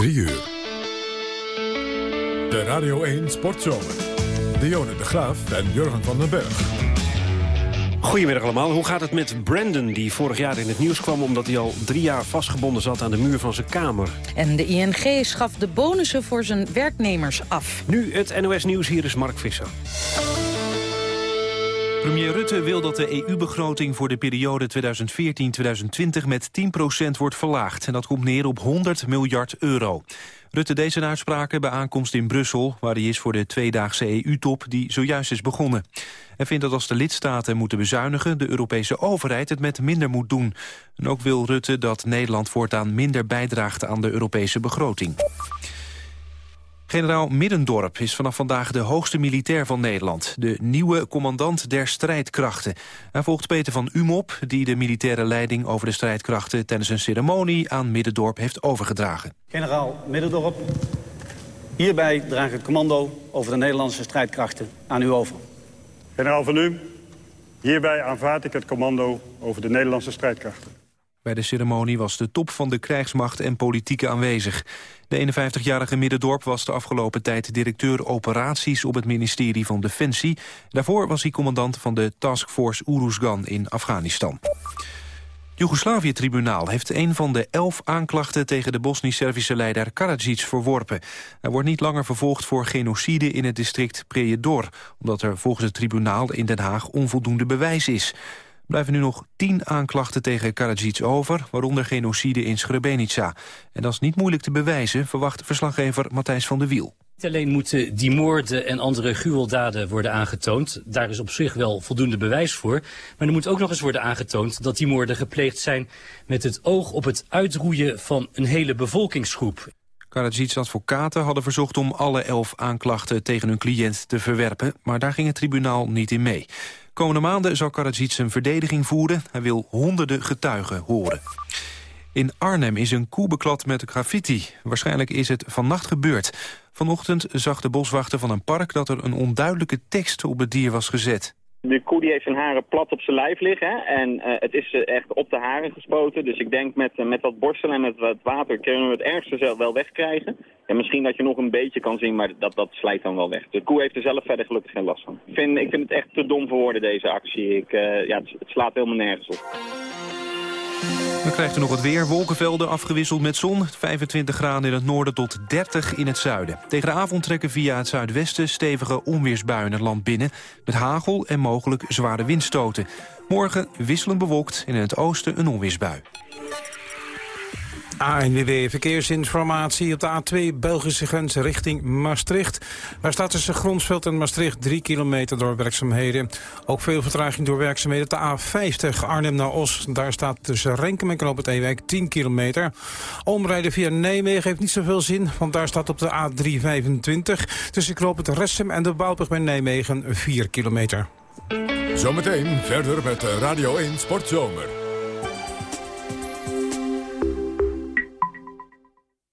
3 uur. De Radio 1 Sportzomer. Dionne de Graaf en Jurgen van den Berg. Goedemiddag allemaal. Hoe gaat het met Brandon, die vorig jaar in het nieuws kwam... omdat hij al drie jaar vastgebonden zat aan de muur van zijn kamer? En de ING schaft de bonussen voor zijn werknemers af. Nu het NOS Nieuws, hier is Mark Visser. Premier Rutte wil dat de EU-begroting voor de periode 2014-2020 met 10% wordt verlaagd. En dat komt neer op 100 miljard euro. Rutte deed zijn uitspraken bij aankomst in Brussel... waar hij is voor de tweedaagse EU-top die zojuist is begonnen. Hij vindt dat als de lidstaten moeten bezuinigen... de Europese overheid het met minder moet doen. En ook wil Rutte dat Nederland voortaan minder bijdraagt aan de Europese begroting. Generaal Middendorp is vanaf vandaag de hoogste militair van Nederland. De nieuwe commandant der strijdkrachten. Hij volgt Peter van Umop, die de militaire leiding over de strijdkrachten... tijdens een ceremonie aan Middendorp heeft overgedragen. Generaal Middendorp, hierbij draag ik het commando over de Nederlandse strijdkrachten aan u over. Generaal van U, hierbij aanvaard ik het commando over de Nederlandse strijdkrachten. Bij de ceremonie was de top van de krijgsmacht en politieke aanwezig. De 51-jarige Middendorp was de afgelopen tijd directeur operaties op het ministerie van Defensie. Daarvoor was hij commandant van de Taskforce Uruzgan in Afghanistan. Het Joegoslavië-tribunaal heeft een van de elf aanklachten tegen de Bosnisch-Servische leider Karadzic verworpen. Hij wordt niet langer vervolgd voor genocide in het district Prijedor, omdat er volgens het tribunaal in Den Haag onvoldoende bewijs is blijven nu nog tien aanklachten tegen Karadzic over... waaronder genocide in Srebrenica. En dat is niet moeilijk te bewijzen, verwacht verslaggever Matthijs van der Wiel. Niet alleen moeten die moorden en andere gruweldaden worden aangetoond. Daar is op zich wel voldoende bewijs voor. Maar er moet ook nog eens worden aangetoond dat die moorden gepleegd zijn... met het oog op het uitroeien van een hele bevolkingsgroep. Karadzic's advocaten hadden verzocht om alle elf aanklachten tegen hun cliënt te verwerpen, maar daar ging het tribunaal niet in mee. Komende maanden zal Karadzic zijn verdediging voeren. Hij wil honderden getuigen horen. In Arnhem is een koe beklad met graffiti. Waarschijnlijk is het vannacht gebeurd. Vanochtend zag de boswachter van een park dat er een onduidelijke tekst op het dier was gezet. De koe die heeft zijn haren plat op zijn lijf liggen en uh, het is uh, echt op de haren gespoten. Dus ik denk met, uh, met wat borstelen en met wat water kunnen we het ergste wel wegkrijgen. En misschien dat je nog een beetje kan zien, maar dat, dat slijt dan wel weg. De koe heeft er zelf verder gelukkig geen last van. Ik vind, ik vind het echt te dom voor woorden deze actie. Ik, ja, het slaat helemaal nergens op. Dan krijgt u nog wat weer. Wolkenvelden afgewisseld met zon. 25 graden in het noorden tot 30 in het zuiden. Tegen de avond trekken via het zuidwesten stevige onweersbuien het land binnen. Met hagel en mogelijk zware windstoten. Morgen wisselend bewolkt en in het oosten een onweersbui. ANWB Verkeersinformatie op de A2 Belgische grens richting Maastricht. Daar staat tussen Gronsveld en Maastricht 3 kilometer door werkzaamheden. Ook veel vertraging door werkzaamheden de A50 Arnhem naar Os. Daar staat tussen Renkum en Knoop het Ewijk 10 kilometer. Omrijden via Nijmegen heeft niet zoveel zin, want daar staat op de A325... tussen Knoop het Ressem en de Bouwbrug bij Nijmegen 4 kilometer. Zometeen verder met Radio 1 Sportzomer.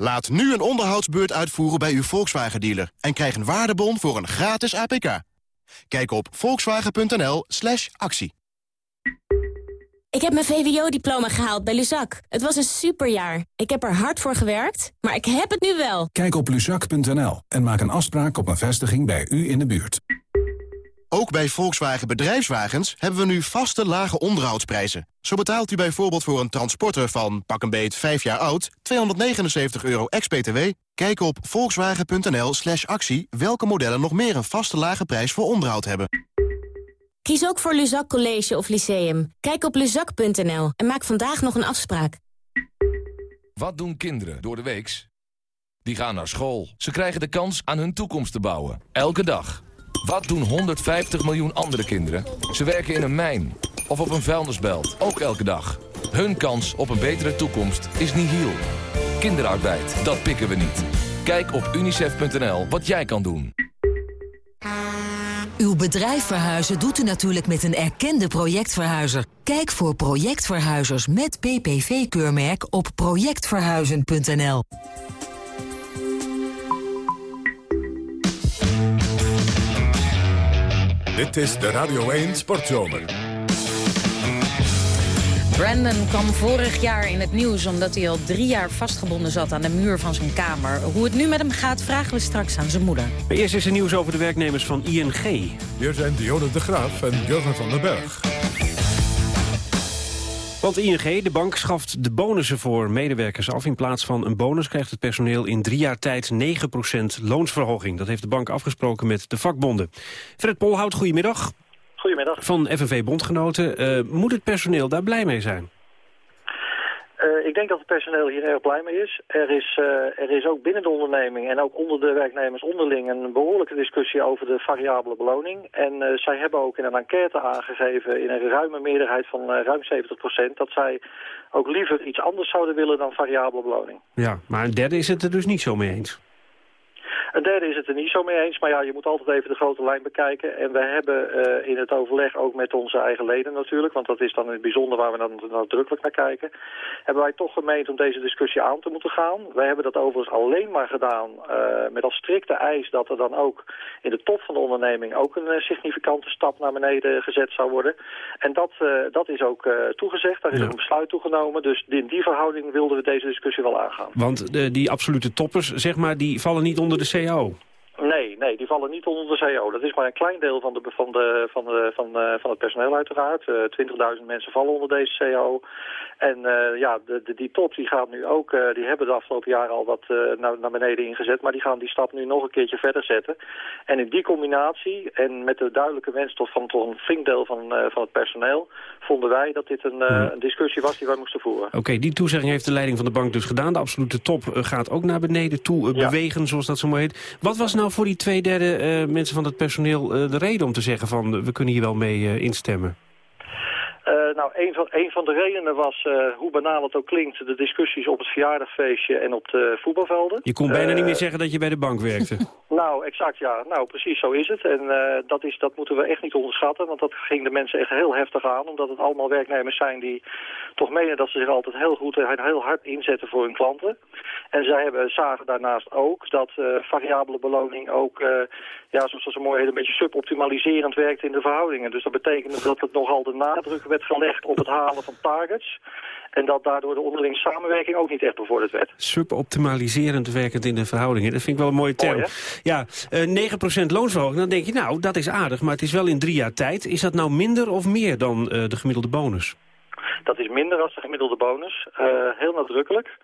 Laat nu een onderhoudsbeurt uitvoeren bij uw Volkswagen-dealer... en krijg een waardebon voor een gratis APK. Kijk op volkswagen.nl slash actie. Ik heb mijn VWO-diploma gehaald bij Luzak. Het was een superjaar. Ik heb er hard voor gewerkt, maar ik heb het nu wel. Kijk op luzak.nl en maak een afspraak op een vestiging bij u in de buurt. Ook bij Volkswagen Bedrijfswagens hebben we nu vaste lage onderhoudsprijzen. Zo betaalt u bijvoorbeeld voor een transporter van pak een beet 5 jaar oud 279 euro ex-BTW. Kijk op volkswagen.nl slash actie welke modellen nog meer een vaste lage prijs voor onderhoud hebben. Kies ook voor Luzak College of Lyceum. Kijk op luzak.nl en maak vandaag nog een afspraak. Wat doen kinderen door de weeks? Die gaan naar school. Ze krijgen de kans aan hun toekomst te bouwen. Elke dag. Wat doen 150 miljoen andere kinderen? Ze werken in een mijn of op een vuilnisbelt. Ook elke dag. Hun kans op een betere toekomst is nihil. Kinderarbeid, dat pikken we niet. Kijk op unicef.nl wat jij kan doen. Uw bedrijf verhuizen doet u natuurlijk met een erkende projectverhuizer. Kijk voor projectverhuizers met PPV-keurmerk op projectverhuizen.nl. Dit is de Radio 1 Sportzomer. Brandon kwam vorig jaar in het nieuws omdat hij al drie jaar vastgebonden zat aan de muur van zijn kamer. Hoe het nu met hem gaat vragen we straks aan zijn moeder. Maar eerst is er nieuws over de werknemers van ING. Hier zijn Dionne de Graaf en Jurgen van den Berg. Want ING, de bank, schaft de bonussen voor medewerkers af. In plaats van een bonus krijgt het personeel in drie jaar tijd 9% loonsverhoging. Dat heeft de bank afgesproken met de vakbonden. Fred Polhout, goedemiddag. Goedemiddag. Van FNV Bondgenoten. Eh, moet het personeel daar blij mee zijn? Uh, ik denk dat het personeel hier erg blij mee is. Er is, uh, er is ook binnen de onderneming en ook onder de werknemers onderling een behoorlijke discussie over de variabele beloning. En uh, zij hebben ook in een enquête aangegeven in een ruime meerderheid van ruim 70% dat zij ook liever iets anders zouden willen dan variabele beloning. Ja, maar een derde is het er dus niet zo mee eens. Een derde is het er niet zo mee eens, maar ja, je moet altijd even de grote lijn bekijken. En we hebben uh, in het overleg, ook met onze eigen leden natuurlijk, want dat is dan in het bijzonder waar we dan nadrukkelijk naar kijken, hebben wij toch gemeend om deze discussie aan te moeten gaan. Wij hebben dat overigens alleen maar gedaan uh, met als strikte eis dat er dan ook in de top van de onderneming ook een uh, significante stap naar beneden gezet zou worden. En dat, dat is ook toegezegd, daar is ja. een besluit toegenomen. Dus in die verhouding wilden we deze discussie wel aangaan. Want die absolute toppers, zeg maar, die vallen niet onder de CO? Nee, nee, die vallen niet onder de CO. Dat is maar een klein deel van, de, van, de, van, de, van, de, van het personeel uiteraard. Uh, 20.000 mensen vallen onder deze CO. En uh, ja, de, de, die top die gaat nu ook, uh, die hebben de afgelopen jaren al wat naar, naar beneden ingezet. Maar die gaan die stap nu nog een keertje verder zetten. En in die combinatie en met de duidelijke wens tot, van toch een flink deel van, van het personeel... vonden wij dat dit een, een discussie was die wij moesten voeren. Oké, okay, die toezegging heeft de leiding van de bank dus gedaan. De absolute top gaat ook naar beneden toe ja. bewegen, zoals dat zo mooi heet. Wat was nou voor die twee derde uh, mensen van het personeel uh, de reden om te zeggen van uh, we kunnen hier wel mee instemmen? Uh, nou, een van, een van de redenen was, uh, hoe banaal het ook klinkt, de discussies op het verjaardagfeestje en op de voetbalvelden. Je kon bijna niet meer zeggen dat je bij de bank werkte. nou, exact ja. Nou, precies zo is het. En dat, is, dat moeten we echt niet onderschatten, want dat ging de mensen echt heel heftig aan, omdat het allemaal werknemers zijn die toch menen dat ze zich altijd heel goed en heel hard inzetten voor hun klanten. En zij hebben, zagen daarnaast ook dat variabele beloning ook, ja, zoals zo mooi heet, een beetje suboptimaliserend werkt in de verhoudingen. Dus dat betekent dat het nogal de nadruk werd gelegd op het halen van targets. En dat daardoor de onderlinge samenwerking ook niet echt bevorderd werd. Suboptimaliserend werkend in de verhoudingen. Dat vind ik wel een mooie term. Mooi, ja, uh, 9% loonsverhoging. Dan denk je, nou, dat is aardig. Maar het is wel in drie jaar tijd. Is dat nou minder of meer dan uh, de gemiddelde bonus? Dat is minder dan de gemiddelde bonus. Uh, heel nadrukkelijk.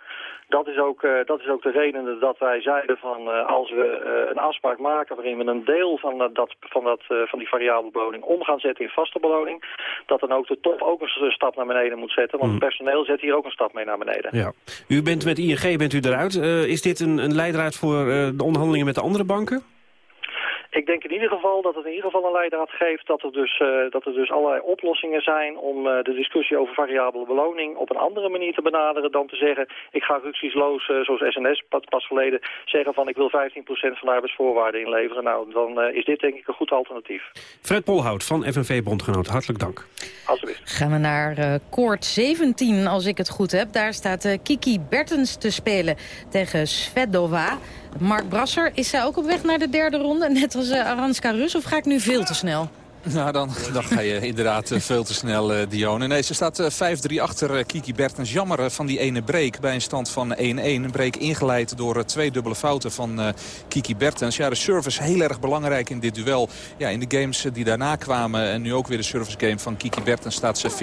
Dat is, ook, uh, dat is ook de reden dat wij zeiden van uh, als we uh, een afspraak maken waarin we een deel van, dat, van, dat, van die variabele beloning om gaan zetten in vaste beloning, dat dan ook de top ook een stap naar beneden moet zetten. Want het personeel zet hier ook een stap mee naar beneden. Ja. U bent met ING bent u eruit. is dit een, een leidraad voor de onderhandelingen met de andere banken? Ik denk in ieder geval dat het in ieder geval een leidraad geeft dat er dus, uh, dat er dus allerlei oplossingen zijn om uh, de discussie over variabele beloning op een andere manier te benaderen dan te zeggen ik ga rücksichtsloos, uh, zoals SNS pas geleden, zeggen van ik wil 15% van de arbeidsvoorwaarden inleveren. Nou, dan is dit denk ik een goed alternatief. Fred Polhout van FNV Bondgenoot, hartelijk dank. Alsjeblieft. Gaan we naar koord 17 als ik het goed heb. Daar staat Kiki Bertens te spelen tegen Svedova. Mark Brasser, is zij ook op weg naar de derde ronde? Net als uh, Aranska Rus, of ga ik nu veel te snel? Nou, dan, ga je inderdaad eh, veel te snel, uh, Dione. Nee, ze staat 5-3 achter Kiki Bertens. Jammer van die ene break bij een stand van 1-1. Een break ingeleid door twee dubbele fouten van Kiki Bertens. Ja, de service heel erg belangrijk in dit duel. Ja, in de games die daarna kwamen en nu ook weer de service game van Kiki Bertens staat ze 40-15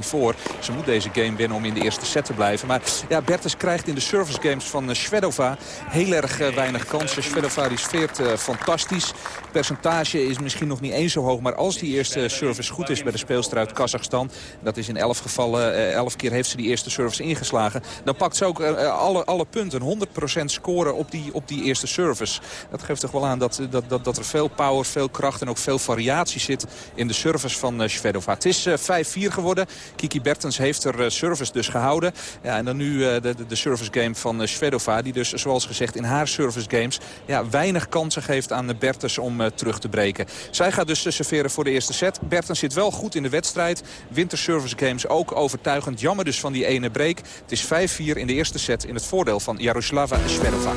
voor. Ze moet deze game winnen om in de eerste set te blijven. Maar ja, Bertens krijgt in de service games van Svedova heel erg weinig kansen. Svedova die sfeert fantastisch. Percentage is misschien nog niet eens zo hoog, maar als die eerste service goed is bij de speelster uit Kazachstan... dat is in elf gevallen, elf keer heeft ze die eerste service ingeslagen... dan pakt ze ook alle, alle punten, 100% scoren op die, op die eerste service. Dat geeft toch wel aan dat, dat, dat, dat er veel power, veel kracht en ook veel variatie zit in de service van uh, Shvedova. Het is 5-4 geworden. Kiki Bertens heeft er service dus gehouden. Ja, en dan nu de, de, de service game van Shvedova, die dus zoals gezegd in haar service games ja, weinig kansen geeft aan Bertens om terug te breken. Zij gaat dus serveren voor de eerste set. Bertens zit wel goed in de wedstrijd. Winter service games ook overtuigend. Jammer dus van die ene break. Het is 5-4 in de eerste set in het voordeel van Jaroslava Shvedova.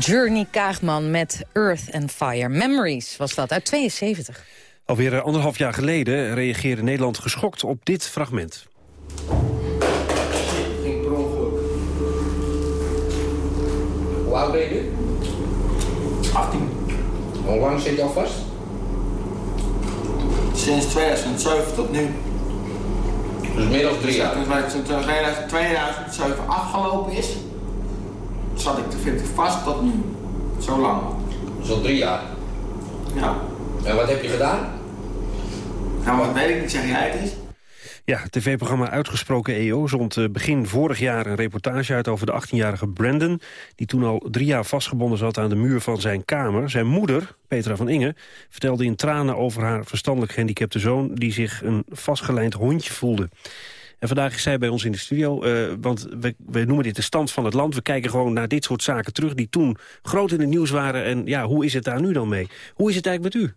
Journey Kaagman met Earth and Fire. Memories was dat, uit 72. Alweer eh, anderhalf jaar geleden reageerde Nederland geschokt op dit fragment. ging per ongeluk. Hoe oud ben je nu? 18. Hoe lang zit je al vast? Sinds 2007 tot nu. Dus meer dan drie jaar? Toen 2007 afgelopen is, zat ik, vind ik vast tot nu. Zo lang. Zo drie jaar? Ja. En wat heb je gedaan? Nou, wat weet ik niet, zeg jij het eens? Ja, het tv-programma Uitgesproken EO zond eh, begin vorig jaar een reportage uit over de 18-jarige Brandon... die toen al drie jaar vastgebonden zat aan de muur van zijn kamer. Zijn moeder, Petra van Inge, vertelde in tranen over haar verstandelijk gehandicapte zoon... die zich een vastgelijnd hondje voelde. En vandaag is zij bij ons in de studio, uh, want we, we, noemen dit de stand van het land. We kijken gewoon naar dit soort zaken terug die toen groot in het nieuws waren. En ja, hoe is het daar nu dan mee? Hoe is het eigenlijk met u?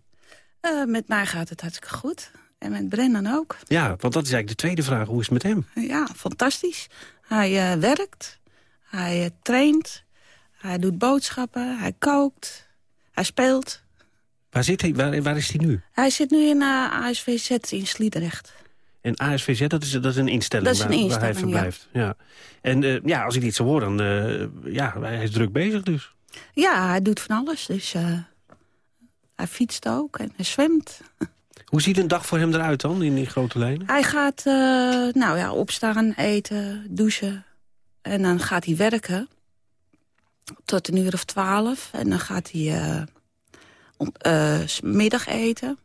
Eh, met mij gaat het hartstikke goed. En met Brennan ook. Ja, want dat is eigenlijk de tweede vraag. Hoe is het met hem? Ja, fantastisch. Hij eh, werkt, hij eh, traint, hij doet boodschappen, hij kookt, hij speelt. Waar, zit hij, waar, waar is hij nu? Hij zit nu in ASVZ in Sliedrecht. En ASVZ, dat is, dat is een instelling, Dat is een waar, hij verblijft. Ja. En eh, ja, als ik dit zo hoor, dan uh, ja, hij is druk bezig dus. Ja, hij doet van alles. Dus uh, hij fietst ook en hij zwemt. Hoe ziet een dag voor hem eruit dan, in die grote lijnen? Hij gaat nou ja, opstaan, eten, douchen. En dan gaat hij werken. Tot een uur of twaalf. En dan gaat hij om, middag eten.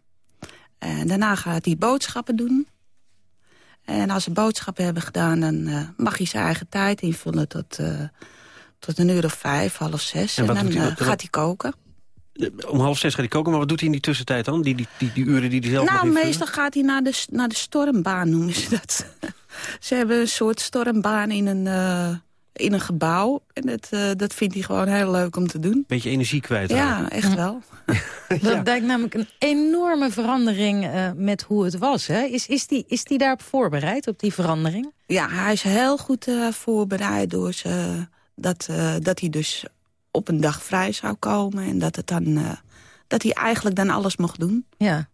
En daarna gaat hij boodschappen doen. En als ze boodschappen hebben gedaan, dan uh, mag hij zijn eigen tijd invullen tot, uh, tot een uur of vijf, half zes. En, en dan hij, gaat hij koken. Om half zes gaat hij koken, maar wat doet hij in die tussentijd dan? Die, die, die, die uren die hij zelf Nou, meestal gaat hij naar de, naar de stormbaan, noemen ze dat. ze hebben een soort stormbaan in een, in een gebouw. En dat, uh, dat vindt hij gewoon heel leuk om te doen. Beetje energie kwijt. Ja, echt wel. Dat lijkt namelijk een enorme verandering uh, met hoe het was. Hè? Is, is, die, is die daarop voorbereid, op die verandering? Ja, hij is heel goed uh, voorbereid door ze, dat, uh, dat hij dus op een dag vrij zou komen. En dat, het dan, dat hij eigenlijk dan alles mocht doen. Ja.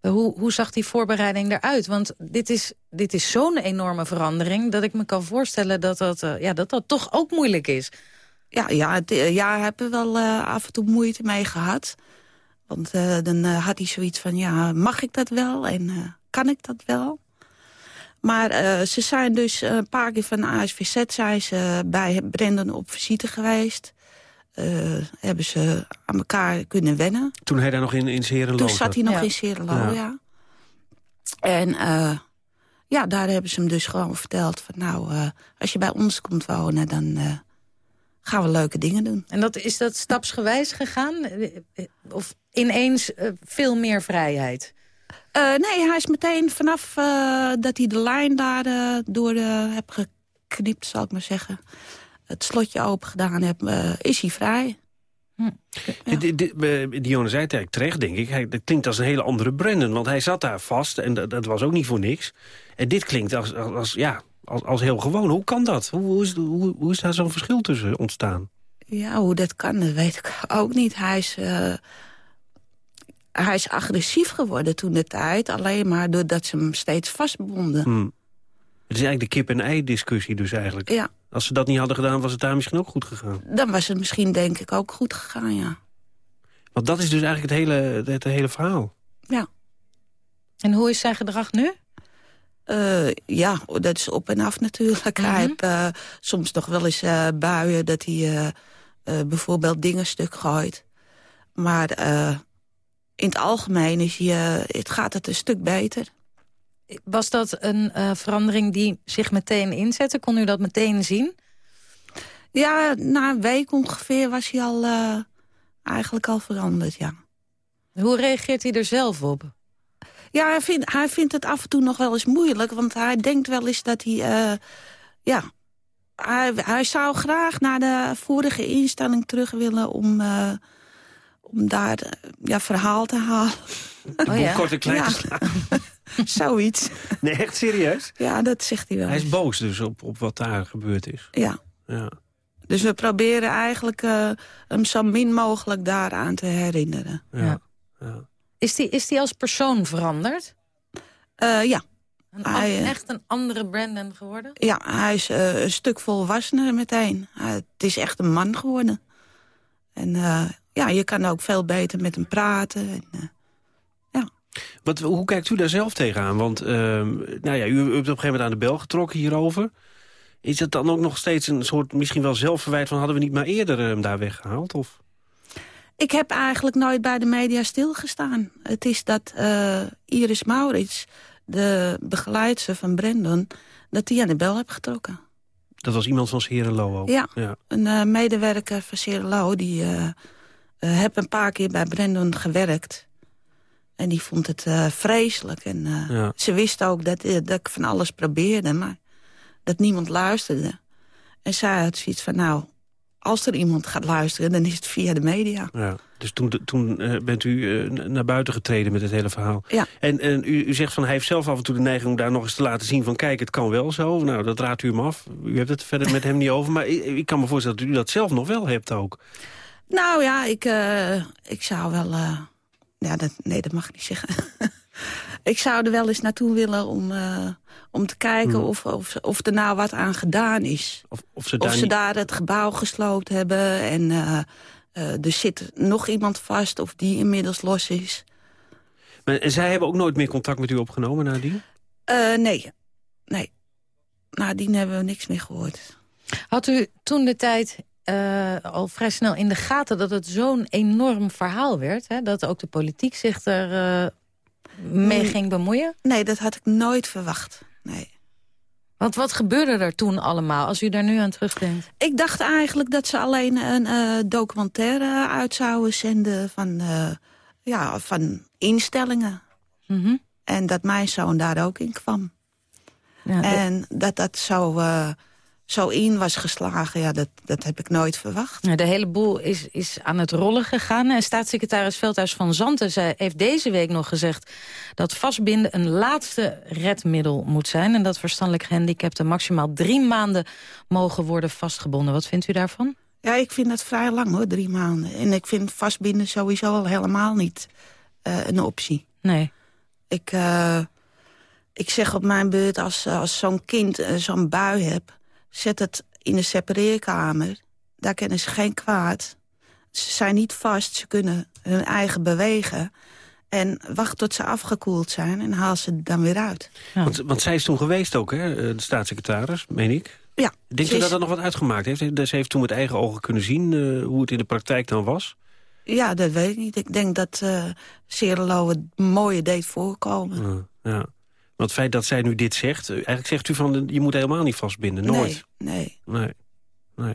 Hoe, hoe zag die voorbereiding eruit? Want dit is, dit is zo'n enorme verandering... dat ik me kan voorstellen dat dat, ja, dat, dat toch ook moeilijk is. Ja, ja, het, ja we hebben wel af en toe moeite mee gehad... Want dan had hij zoiets van, ja, mag ik dat wel? En kan ik dat wel? Maar ze zijn dus een paar keer van de ASVZ zijn ze bij Brendan op visite geweest. hebben ze aan elkaar kunnen wennen. Toen hij daar nog in, in Serenlo Toen zat hij nog ja. in Serenlo, ja. ja. En ja, daar hebben ze hem dus gewoon verteld van, nou, als je bij ons komt wonen, dan gaan we leuke dingen doen. En dat, is dat stapsgewijs gegaan? Of ineens uh, veel meer vrijheid? Uh, nee, hij is meteen vanaf uh, dat hij de lijn daar door heb geknipt, zal ik maar zeggen. Het slotje open gedaan heb, is hij vrij. Hm. Ja. Dionne zei het eigenlijk terecht, denk ik. Hij, dat klinkt als een hele andere Brandon, want hij zat daar vast en dat, dat was ook niet voor niks. En dit klinkt als, als, als ja, als, als heel gewoon. Hoe kan dat? Hoe, hoe, is, hoe, hoe is daar zo'n verschil tussen ontstaan? Ja, hoe dat kan, dat weet ik ook niet. Hij is, uh, hij is agressief geworden toen de tijd. Alleen maar doordat ze hem steeds vastbonden. Hmm. Het is eigenlijk de kip-en-ei-discussie dus eigenlijk. Ja. Als ze dat niet hadden gedaan, was het daar misschien ook goed gegaan. Dan was het misschien denk ik ook goed gegaan, ja. Want dat is dus eigenlijk het hele, het hele verhaal. Ja. En hoe is zijn gedrag nu? Uh, ja, dat is op en af natuurlijk. Mm -hmm. Hij heeft uh, soms nog wel eens uh, buien dat hij bijvoorbeeld dingen stuk gooit. Maar in het algemeen is hij, het gaat het een stuk beter. Was dat een verandering die zich meteen inzette? Kon u dat meteen zien? Ja, na een week ongeveer was hij al eigenlijk al veranderd, ja. Hoe reageert hij er zelf op? Ja, hij vindt, hij vindt het af en toe nog wel eens moeilijk. Want hij denkt wel eens dat hij... Uh, ja, hij, hij zou graag naar de vorige instelling terug willen... om, uh, om daar ja, verhaal te halen. Oh, ja. Kort en klein ja. Zoiets. Nee, echt serieus? Ja, dat zegt hij wel. Hij is boos dus op, op wat daar gebeurd is. Ja. ja. Dus we proberen eigenlijk hem zo min mogelijk daaraan te herinneren. ja. ja. Is die, is die als persoon veranderd? Uh, ja. Een hij, echt een andere Brandon geworden? Ja, hij is uh, een stuk volwassener meteen. Uh, het is echt een man geworden. En ja, je kan ook veel beter met hem praten. En. Wat, hoe kijkt u daar zelf tegenaan? Want ehm, nou ja, u hebt op een gegeven moment aan de bel getrokken hierover. Is dat dan ook nog steeds een soort misschien wel zelfverwijt van... hadden we niet maar eerder hem daar weggehaald? Of? Ik heb eigenlijk nooit bij de media stilgestaan. Het is dat uh, Iris Maurits, de begeleidster van Brandon... dat die aan de bel heb getrokken. Dat was iemand van Serenlo ook? Ja, ja. een uh, medewerker van Serenlo. Die uh, heb een paar keer bij Brandon gewerkt. En die vond het vreselijk. En ja. ze wist ook dat, dat ik van alles probeerde, maar dat niemand luisterde. En zij had zoiets van, nou, als er iemand gaat luisteren, dan is het via de media. Ja. Dus toen, toen eh, bent u eh, naar buiten getreden met het hele verhaal. Ja. En, en u, u zegt van hij heeft zelf af en toe de neiging om daar nog eens te laten zien van kijk, het kan wel zo. Nou, dat raadt u hem af. U hebt het verder met hem niet over. Maar ik, ik kan me voorstellen dat u dat zelf nog wel hebt ook. Nou ja, ik, eh, ik zou wel... ja, dat, nee, dat mag ik niet zeggen. ik zou er wel eens naartoe willen om, eh, om te kijken Hmm. of, of, of er nou wat aan gedaan is. Of, of ze daar, Of ze niet- daar het gebouw gesloopt hebben en eh, eh, er zit nog iemand vast of die inmiddels los is. Maar, en zij hebben ook nooit meer contact met u opgenomen nadien? Eh, nee, nee. Nadien hebben we niks meer gehoord. Had u toen de tijd eh, al vrij snel in de gaten dat het zo'n enorm verhaal werd? Hè? Dat ook de politiek zich er eh, mee Nee. ging bemoeien? Nee, dat had ik nooit verwacht. Nee. Want wat gebeurde er toen allemaal, als u daar nu aan terugdenkt? Ik dacht eigenlijk dat ze alleen een eh, documentaire uit zouden zenden van, ja, van instellingen. Mhm. En dat mijn zoon daar ook in kwam. Ja, en dat dat zo, zo in was geslagen, ja, dat, dat heb ik nooit verwacht. De hele boel is, is aan het rollen gegaan. En staatssecretaris Veldhuis van Zanten zei, heeft deze week nog gezegd... dat vastbinden een laatste redmiddel moet zijn... en dat verstandelijk gehandicapten maximaal drie maanden mogen worden vastgebonden. Wat vindt u daarvan? Ja, ik vind dat vrij lang hoor, drie maanden. En ik vind vastbinden sowieso al helemaal niet eh, een optie. Nee. Ik, eh, ik zeg op mijn beurt, als, als zo'n kind eh, zo'n bui hebt... zet het in een separeerkamer. Daar kennen ze geen kwaad. Ze zijn niet vast, ze kunnen hun eigen bewegen. En wacht tot ze afgekoeld zijn en haal ze dan weer uit. Want, want zij is toen geweest ook, hè, eh, de staatssecretaris, meen ik. Ja, Denkt ze u dat dat nog wat uitgemaakt heeft? Dus Ze heeft toen met eigen ogen kunnen zien eh, hoe het in de praktijk dan was? Ja, dat weet ik niet. Ik denk dat eh Cerelo het mooie deed voorkomen. Ja, ja. Maar het feit dat zij nu dit zegt... eh, Eigenlijk zegt u van, eh, je moet helemaal niet vastbinden. Nooit. Nee, nee. Nee. nee.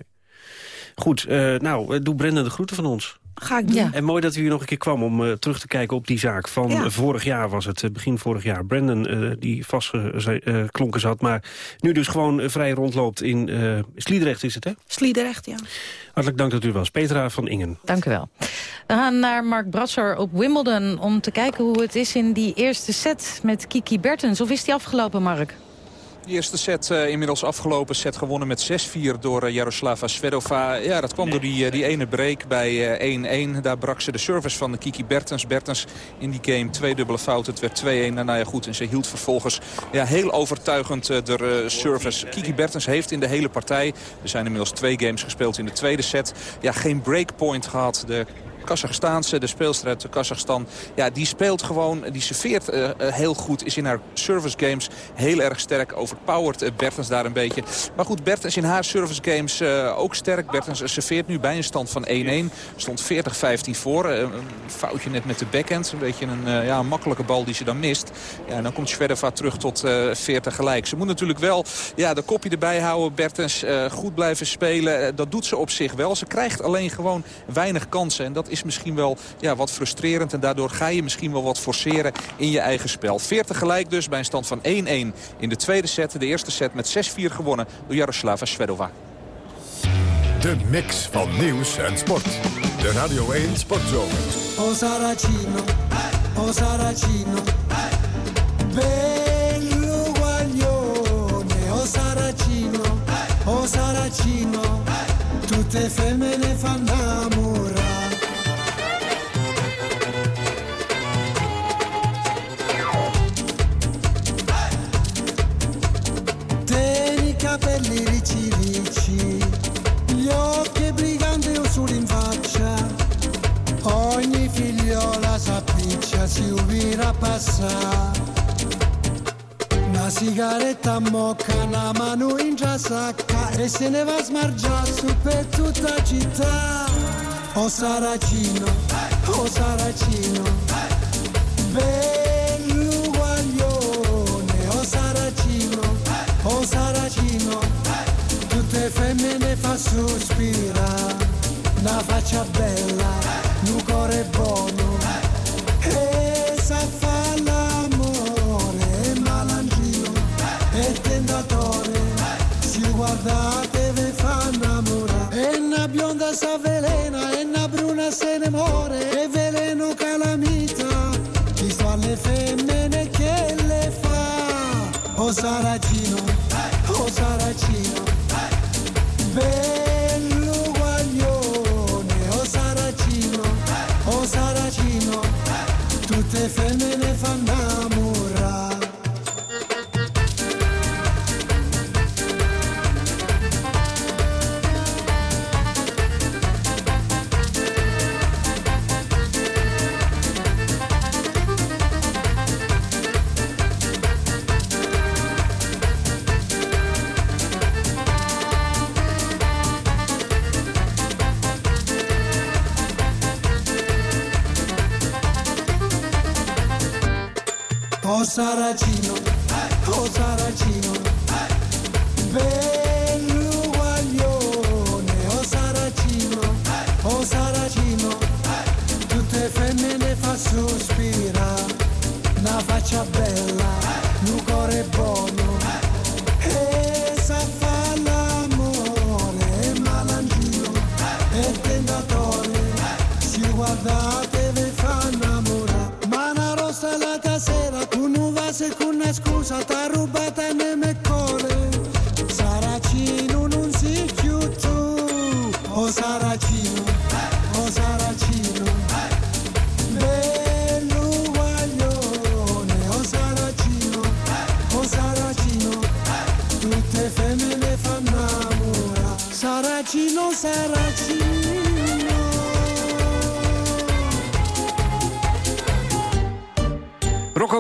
Goed, eh, nou, doe Brendan de groeten van ons. Ga ik doen. En mooi dat u hier nog een keer kwam om eh, terug te kijken op die zaak. Van Ja. vorig jaar was het, eh, begin vorig jaar. Brandon eh, die vastgeklonken zat, maar nu dus gewoon vrij rondloopt in eh Sliedrecht is het, hè? Sliedrecht, ja. Hartelijk dank dat u er was. Petra van Ingen. Dank u wel. We gaan naar Mark Brasser op Wimbledon... om te kijken hoe het is in die eerste set met Kiki Bertens. Of is die afgelopen, Mark? De eerste set eh, inmiddels afgelopen. Set gewonnen met 6-4 door eh, Jaroslava Svedova. Ja, dat kwam door die, eh, die ene break bij eh, 1-1. Daar brak ze de service van Kiki Bertens. Bertens in die game twee dubbele fouten. Het werd 2-1. Nou, nou ja, goed. En ze hield vervolgens ja, heel overtuigend de service. Kiki Bertens heeft in de hele partij... er zijn inmiddels twee games gespeeld in de tweede set... ja, geen breakpoint gehad. De Kazachstaanse, de speelster uit Kazachstan. Ja, die speelt gewoon, die serveert eh, eh, heel goed. Is in haar service games heel erg sterk. Overpowered eh, Bertens daar een beetje. Maar goed, Bertens in haar service games ook sterk. Bertens serveert nu bij een stand van 1-1. Stond 40-15 voor. Een foutje net met de backhand. Een beetje een, ja, een makkelijke bal die ze dan mist. Ja, en dan komt Shvedova terug tot eh 40 gelijk. Ze moet natuurlijk wel ja, de kopje erbij houden. Bertens goed blijven spelen. Dat doet ze op zich wel. Ze krijgt alleen gewoon weinig kansen. En dat is misschien wel ja, wat frustrerend. En daardoor ga je misschien wel wat forceren in je eigen spel. 40 gelijk dus bij een stand van 1-1 in de tweede set. De eerste set met 6-4 gewonnen door Jaroslava Svedova. De mix van nieuws en sport. De Radio 1 Sportzomer. O Saracino, o Saracino, bello guaglione, o Saracino, o Saracino, tutte femmine fanno innamorare. Capelli ricci ricci, gli occhi briganti o in faccia, ogni figliola s'appiccia, si ubira passare. Una sigaretta mocca, una mano in già e se ne va a smargiare su per tutta la città. O Saracino, o Saracino, bello guaglione, o Saracino, o Saracino, le femmine fa sospira, una faccia bella, un cuore buono, e sa fa l'amore, e malangio, e tentatore, si guardate ve fa innamorare, e una bionda s'avvelena, e una bruna se ne muore, e veleno calamita, ci sono le femmine che le fa, o sarà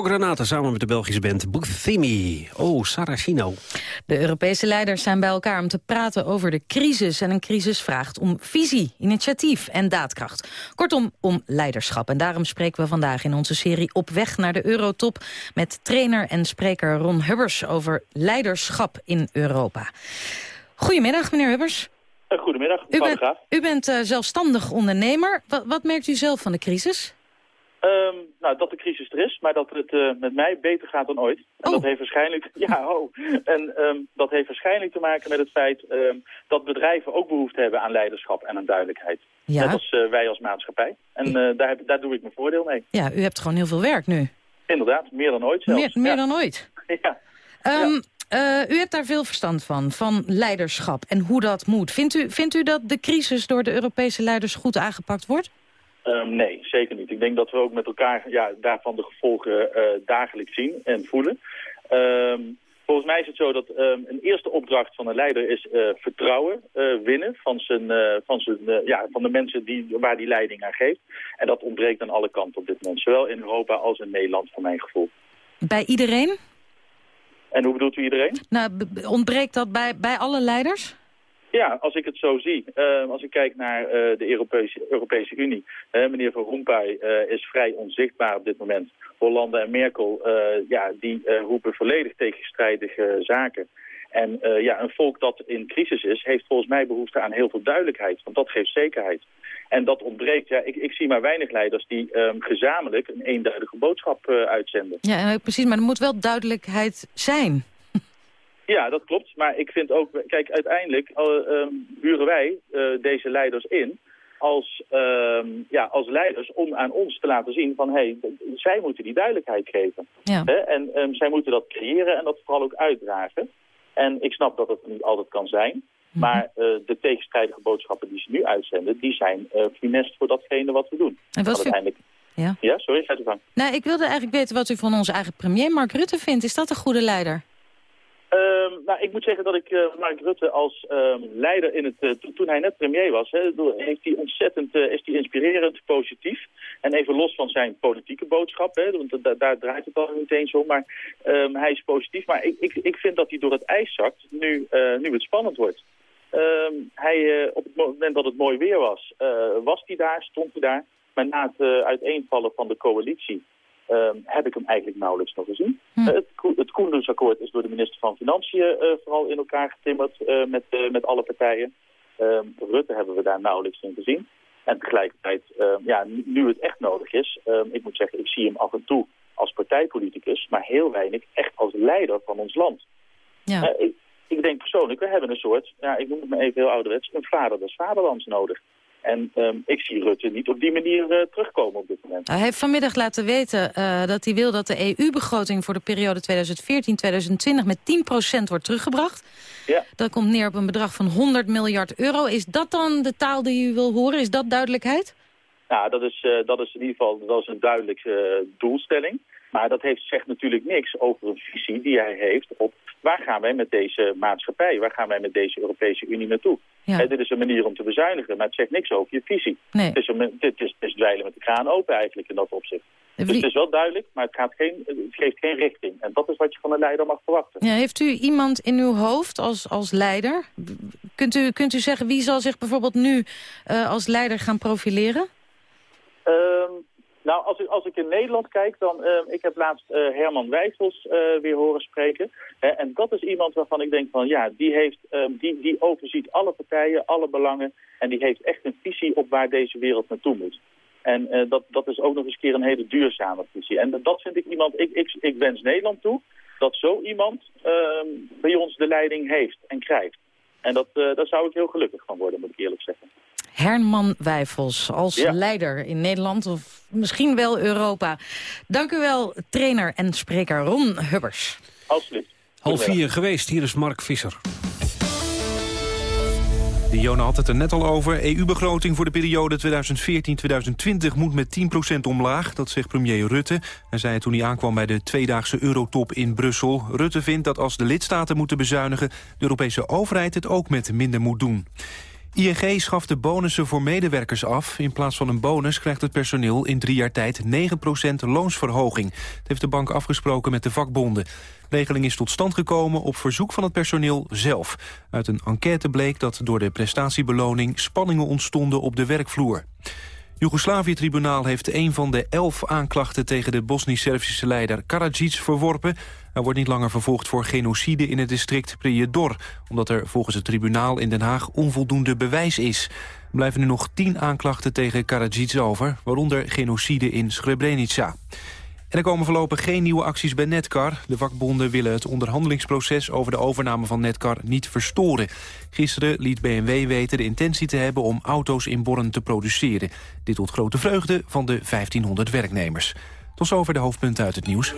Granata samen met de Belgische band Boothimi. Oh, Saracino. De Europese leiders zijn bij elkaar om te praten over de crisis. En een crisis vraagt om visie, initiatief en daadkracht. Kortom, om leiderschap. En daarom spreken we vandaag in onze serie Op weg naar de Eurotop... met trainer en spreker Ron Hubbers over leiderschap in Europa. Goedemiddag, meneer Hubbers. Eh, Goedemiddag, U, bent- u bent eh, zelfstandig ondernemer. Wat, wat merkt u zelf van de crisis? Ehm, nou, dat de crisis er is, maar dat het eh, met mij beter gaat dan ooit. En dat heeft waarschijnlijk, ja, oh. En ehm, dat heeft waarschijnlijk te maken met het feit ehm, dat bedrijven ook behoefte hebben aan leiderschap en aan duidelijkheid. Ja. Net als eh, wij als maatschappij. En eh, daar, heb, daar doe ik mijn voordeel mee. Ja, u hebt gewoon heel veel werk nu. Inderdaad, meer dan ooit zelfs. Meer, meer Ja. dan ooit. Ja. U hebt daar veel verstand van, van leiderschap en hoe dat moet. Vindt u, vindt u dat de crisis door de Europese leiders goed aangepakt wordt? Ehm, nee, zeker niet. Ik denk dat we ook met elkaar ja, daarvan de gevolgen eh, dagelijks zien en voelen. Ehm, volgens mij is het zo dat ehm, een eerste opdracht van een leider is eh, vertrouwen eh, winnen van, zijn, van, zijn, ja, van de mensen die, waar die leiding aan geeft. En dat ontbreekt aan alle kanten op dit moment, zowel in Europa als in Nederland, voor mijn gevoel. Bij iedereen? En hoe bedoelt u iedereen? Nou, ontbreekt dat bij, bij alle leiders? Ja, als ik het zo zie, eh, als ik kijk naar eh, de Europese, Europese Unie, meneer Van Rompuy eh, is vrij onzichtbaar op dit moment. Hollande en Merkel, eh, ja, die roepen volledig tegenstrijdige zaken. En ja, een volk dat in crisis is, heeft volgens mij behoefte aan heel veel duidelijkheid, want dat geeft zekerheid. En dat ontbreekt, ja, ik, ik zie maar weinig leiders die ehm, gezamenlijk een eenduidige boodschap uitzenden. Ja, precies, maar er moet wel duidelijkheid zijn. Ja, dat klopt. Maar ik vind ook, kijk, uiteindelijk eh, ehm, huren wij eh, deze leiders in als, ehm, ja, als leiders om aan ons te laten zien van, hé, hey, zij moeten die duidelijkheid geven. Ja. Hè? En ehm, zij moeten dat creëren en dat vooral ook uitdragen. En ik snap dat het niet altijd kan zijn. Maar eh, de tegenstrijdige boodschappen die ze nu uitzenden, die zijn eh funest voor datgene wat we doen. En wat uiteindelijk... Ja. Ja, sorry, gaat u gang. Nou, ik wilde eigenlijk weten wat u van onze eigen premier Mark Rutte vindt. Is dat een goede leider? Ehm, nou, ik moet zeggen dat ik eh, Mark Rutte als ehm, leider in het, eh, to- toen hij net premier was, hè, heeft hij ontzettend, eh, is hij inspirerend, positief. En even los van zijn politieke boodschap, want da- daar draait het al niet eens om, maar ehm, hij is positief. Maar ik, ik, ik vind dat hij door het ijs zakt, nu, nu het spannend wordt. Hij, op het moment dat het mooi weer was, was hij daar, stond hij daar. Maar na het uiteenvallen van de coalitie ehm, heb ik hem eigenlijk nauwelijks nog gezien. Eh, het, het Koendersakkoord is door de minister van Financiën eh, vooral in elkaar getimmerd eh, met, met alle partijen. Ehm, Rutte hebben we daar nauwelijks in gezien. En tegelijkertijd, ehm, ja, nu- het echt nodig is, ik moet zeggen, ik zie hem af en toe als partijpoliticus, maar heel weinig echt als leider van ons land. Ja. ik, ik denk persoonlijk, we hebben een soort, ja, ik noem het maar even heel ouderwets, een vader des vaderlands nodig. En ehm, ik zie Rutte niet op die manier eh, terugkomen op dit moment. Hij heeft vanmiddag laten weten eh, dat hij wil dat de EU-begroting voor de periode 2014-2020 met 10% wordt teruggebracht. Ja. Dat komt neer op een bedrag van 100 miljard euro. Is dat dan de taal die u wil horen? Is dat duidelijkheid? Nou, dat is, eh, dat is in ieder geval dat is een duidelijke doelstelling. Maar dat heeft, zegt natuurlijk niks over een visie die hij heeft op waar gaan wij met deze maatschappij, waar gaan wij met deze Europese Unie naartoe. Dit is een manier om te bezuinigen, maar het zegt niks over je visie. Nee. Het, is een, het, is, het is dweilen met de kraan open eigenlijk in dat opzicht. Dus het is wel duidelijk, maar het, gaat geen, het geeft geen richting. En dat is wat je van een leider mag verwachten. Ja, heeft u iemand in uw hoofd als, als leider? Kunt u, kunt u zeggen wie zal zich bijvoorbeeld nu uh, als leider gaan profileren? Um, nou, als ik, als ik in Nederland kijk, dan... Uh, ik heb laatst uh, Herman Wijfels uh, weer horen spreken. en dat is iemand waarvan ik denk van... ja, die, heeft, die, die overziet alle partijen, alle belangen... en die heeft echt een visie op waar deze wereld naartoe moet. En dat, dat is ook nog eens keer een hele duurzame visie. En dat vind ik iemand... Ik, ik, ik wens Nederland toe dat zo iemand ehm, bij ons de leiding heeft en krijgt. En dat, daar zou ik heel gelukkig van worden, moet ik eerlijk zeggen. Herman Wijfels als Ja. leider in Nederland of misschien wel Europa. Dank u wel, trainer en spreker Ron Hubbers. Alsjeblieft. Half vier geweest, hier is Mark Visser. Dione had het er net al over. EU-begroting voor de periode 2014-2020 moet met 10% omlaag. Dat zegt premier Rutte. Hij zei het toen hij aankwam bij de tweedaagse eurotop in Brussel. Rutte vindt dat als de lidstaten moeten bezuinigen... de Europese overheid het ook met minder moet doen. ING schaft de bonussen voor medewerkers af. In plaats van een bonus krijgt het personeel in drie jaar tijd 9% loonsverhoging. Dat heeft de bank afgesproken met de vakbonden. De regeling is tot stand gekomen op verzoek van het personeel zelf. Uit een enquête bleek dat door de prestatiebeloning spanningen ontstonden op de werkvloer. Joegoslavië-tribunaal heeft een van de elf aanklachten tegen de Bosnisch-Servische leider Karadzic verworpen. Hij wordt niet langer vervolgd voor genocide in het district Prijedor, omdat er volgens het tribunaal in Den Haag onvoldoende bewijs is. Er blijven nu nog tien aanklachten tegen Karadzic over, waaronder genocide in Srebrenica. Er komen voorlopig geen nieuwe acties bij Netcar. De vakbonden willen het onderhandelingsproces over de overname van Netcar niet verstoren. Gisteren liet BMW weten de intentie te hebben om auto's in Borren te produceren. Dit tot grote vreugde van de 1500 werknemers. Tot zover de hoofdpunten uit het nieuws.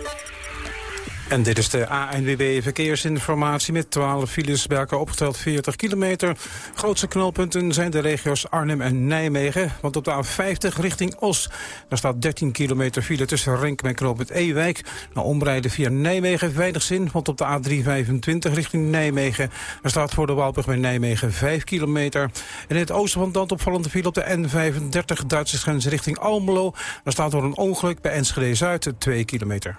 En dit is de ANWB Verkeersinformatie met 12 files bij elkaar opgeteld 40 kilometer. Grootste knelpunten zijn de regio's Arnhem en Nijmegen. Want op de A50 richting Os, daar staat 13 kilometer file tussen Renkum en knooppunt Ewijk. Nou, omrijden via Nijmegen weinig zin, want op de A325 richting Nijmegen... daar staat voor de Waalbrug bij Nijmegen 5 kilometer. En in het oosten van land opvallende file op de N35 Duitse grens richting Almelo. Daar staat door een ongeluk bij Enschede-Zuid 2 kilometer.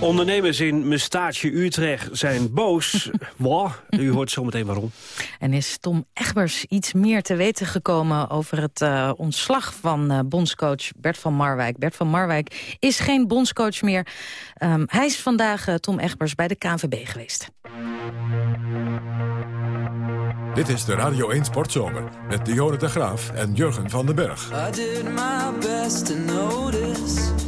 Ondernemers in Mestaatje Utrecht zijn boos. Wow, u hoort zometeen waarom. En is Tom Egbers iets meer te weten gekomen over het uh, ontslag van uh, bondscoach Bert van Marwijk. Bert van Marwijk is geen bondscoach meer. Um, hij is vandaag, uh, Tom Egbers, bij de KNVB geweest. Dit is de Radio 1 Sportzomer met Dionne de Graaf en Jurgen van den Berg. I did my best to notice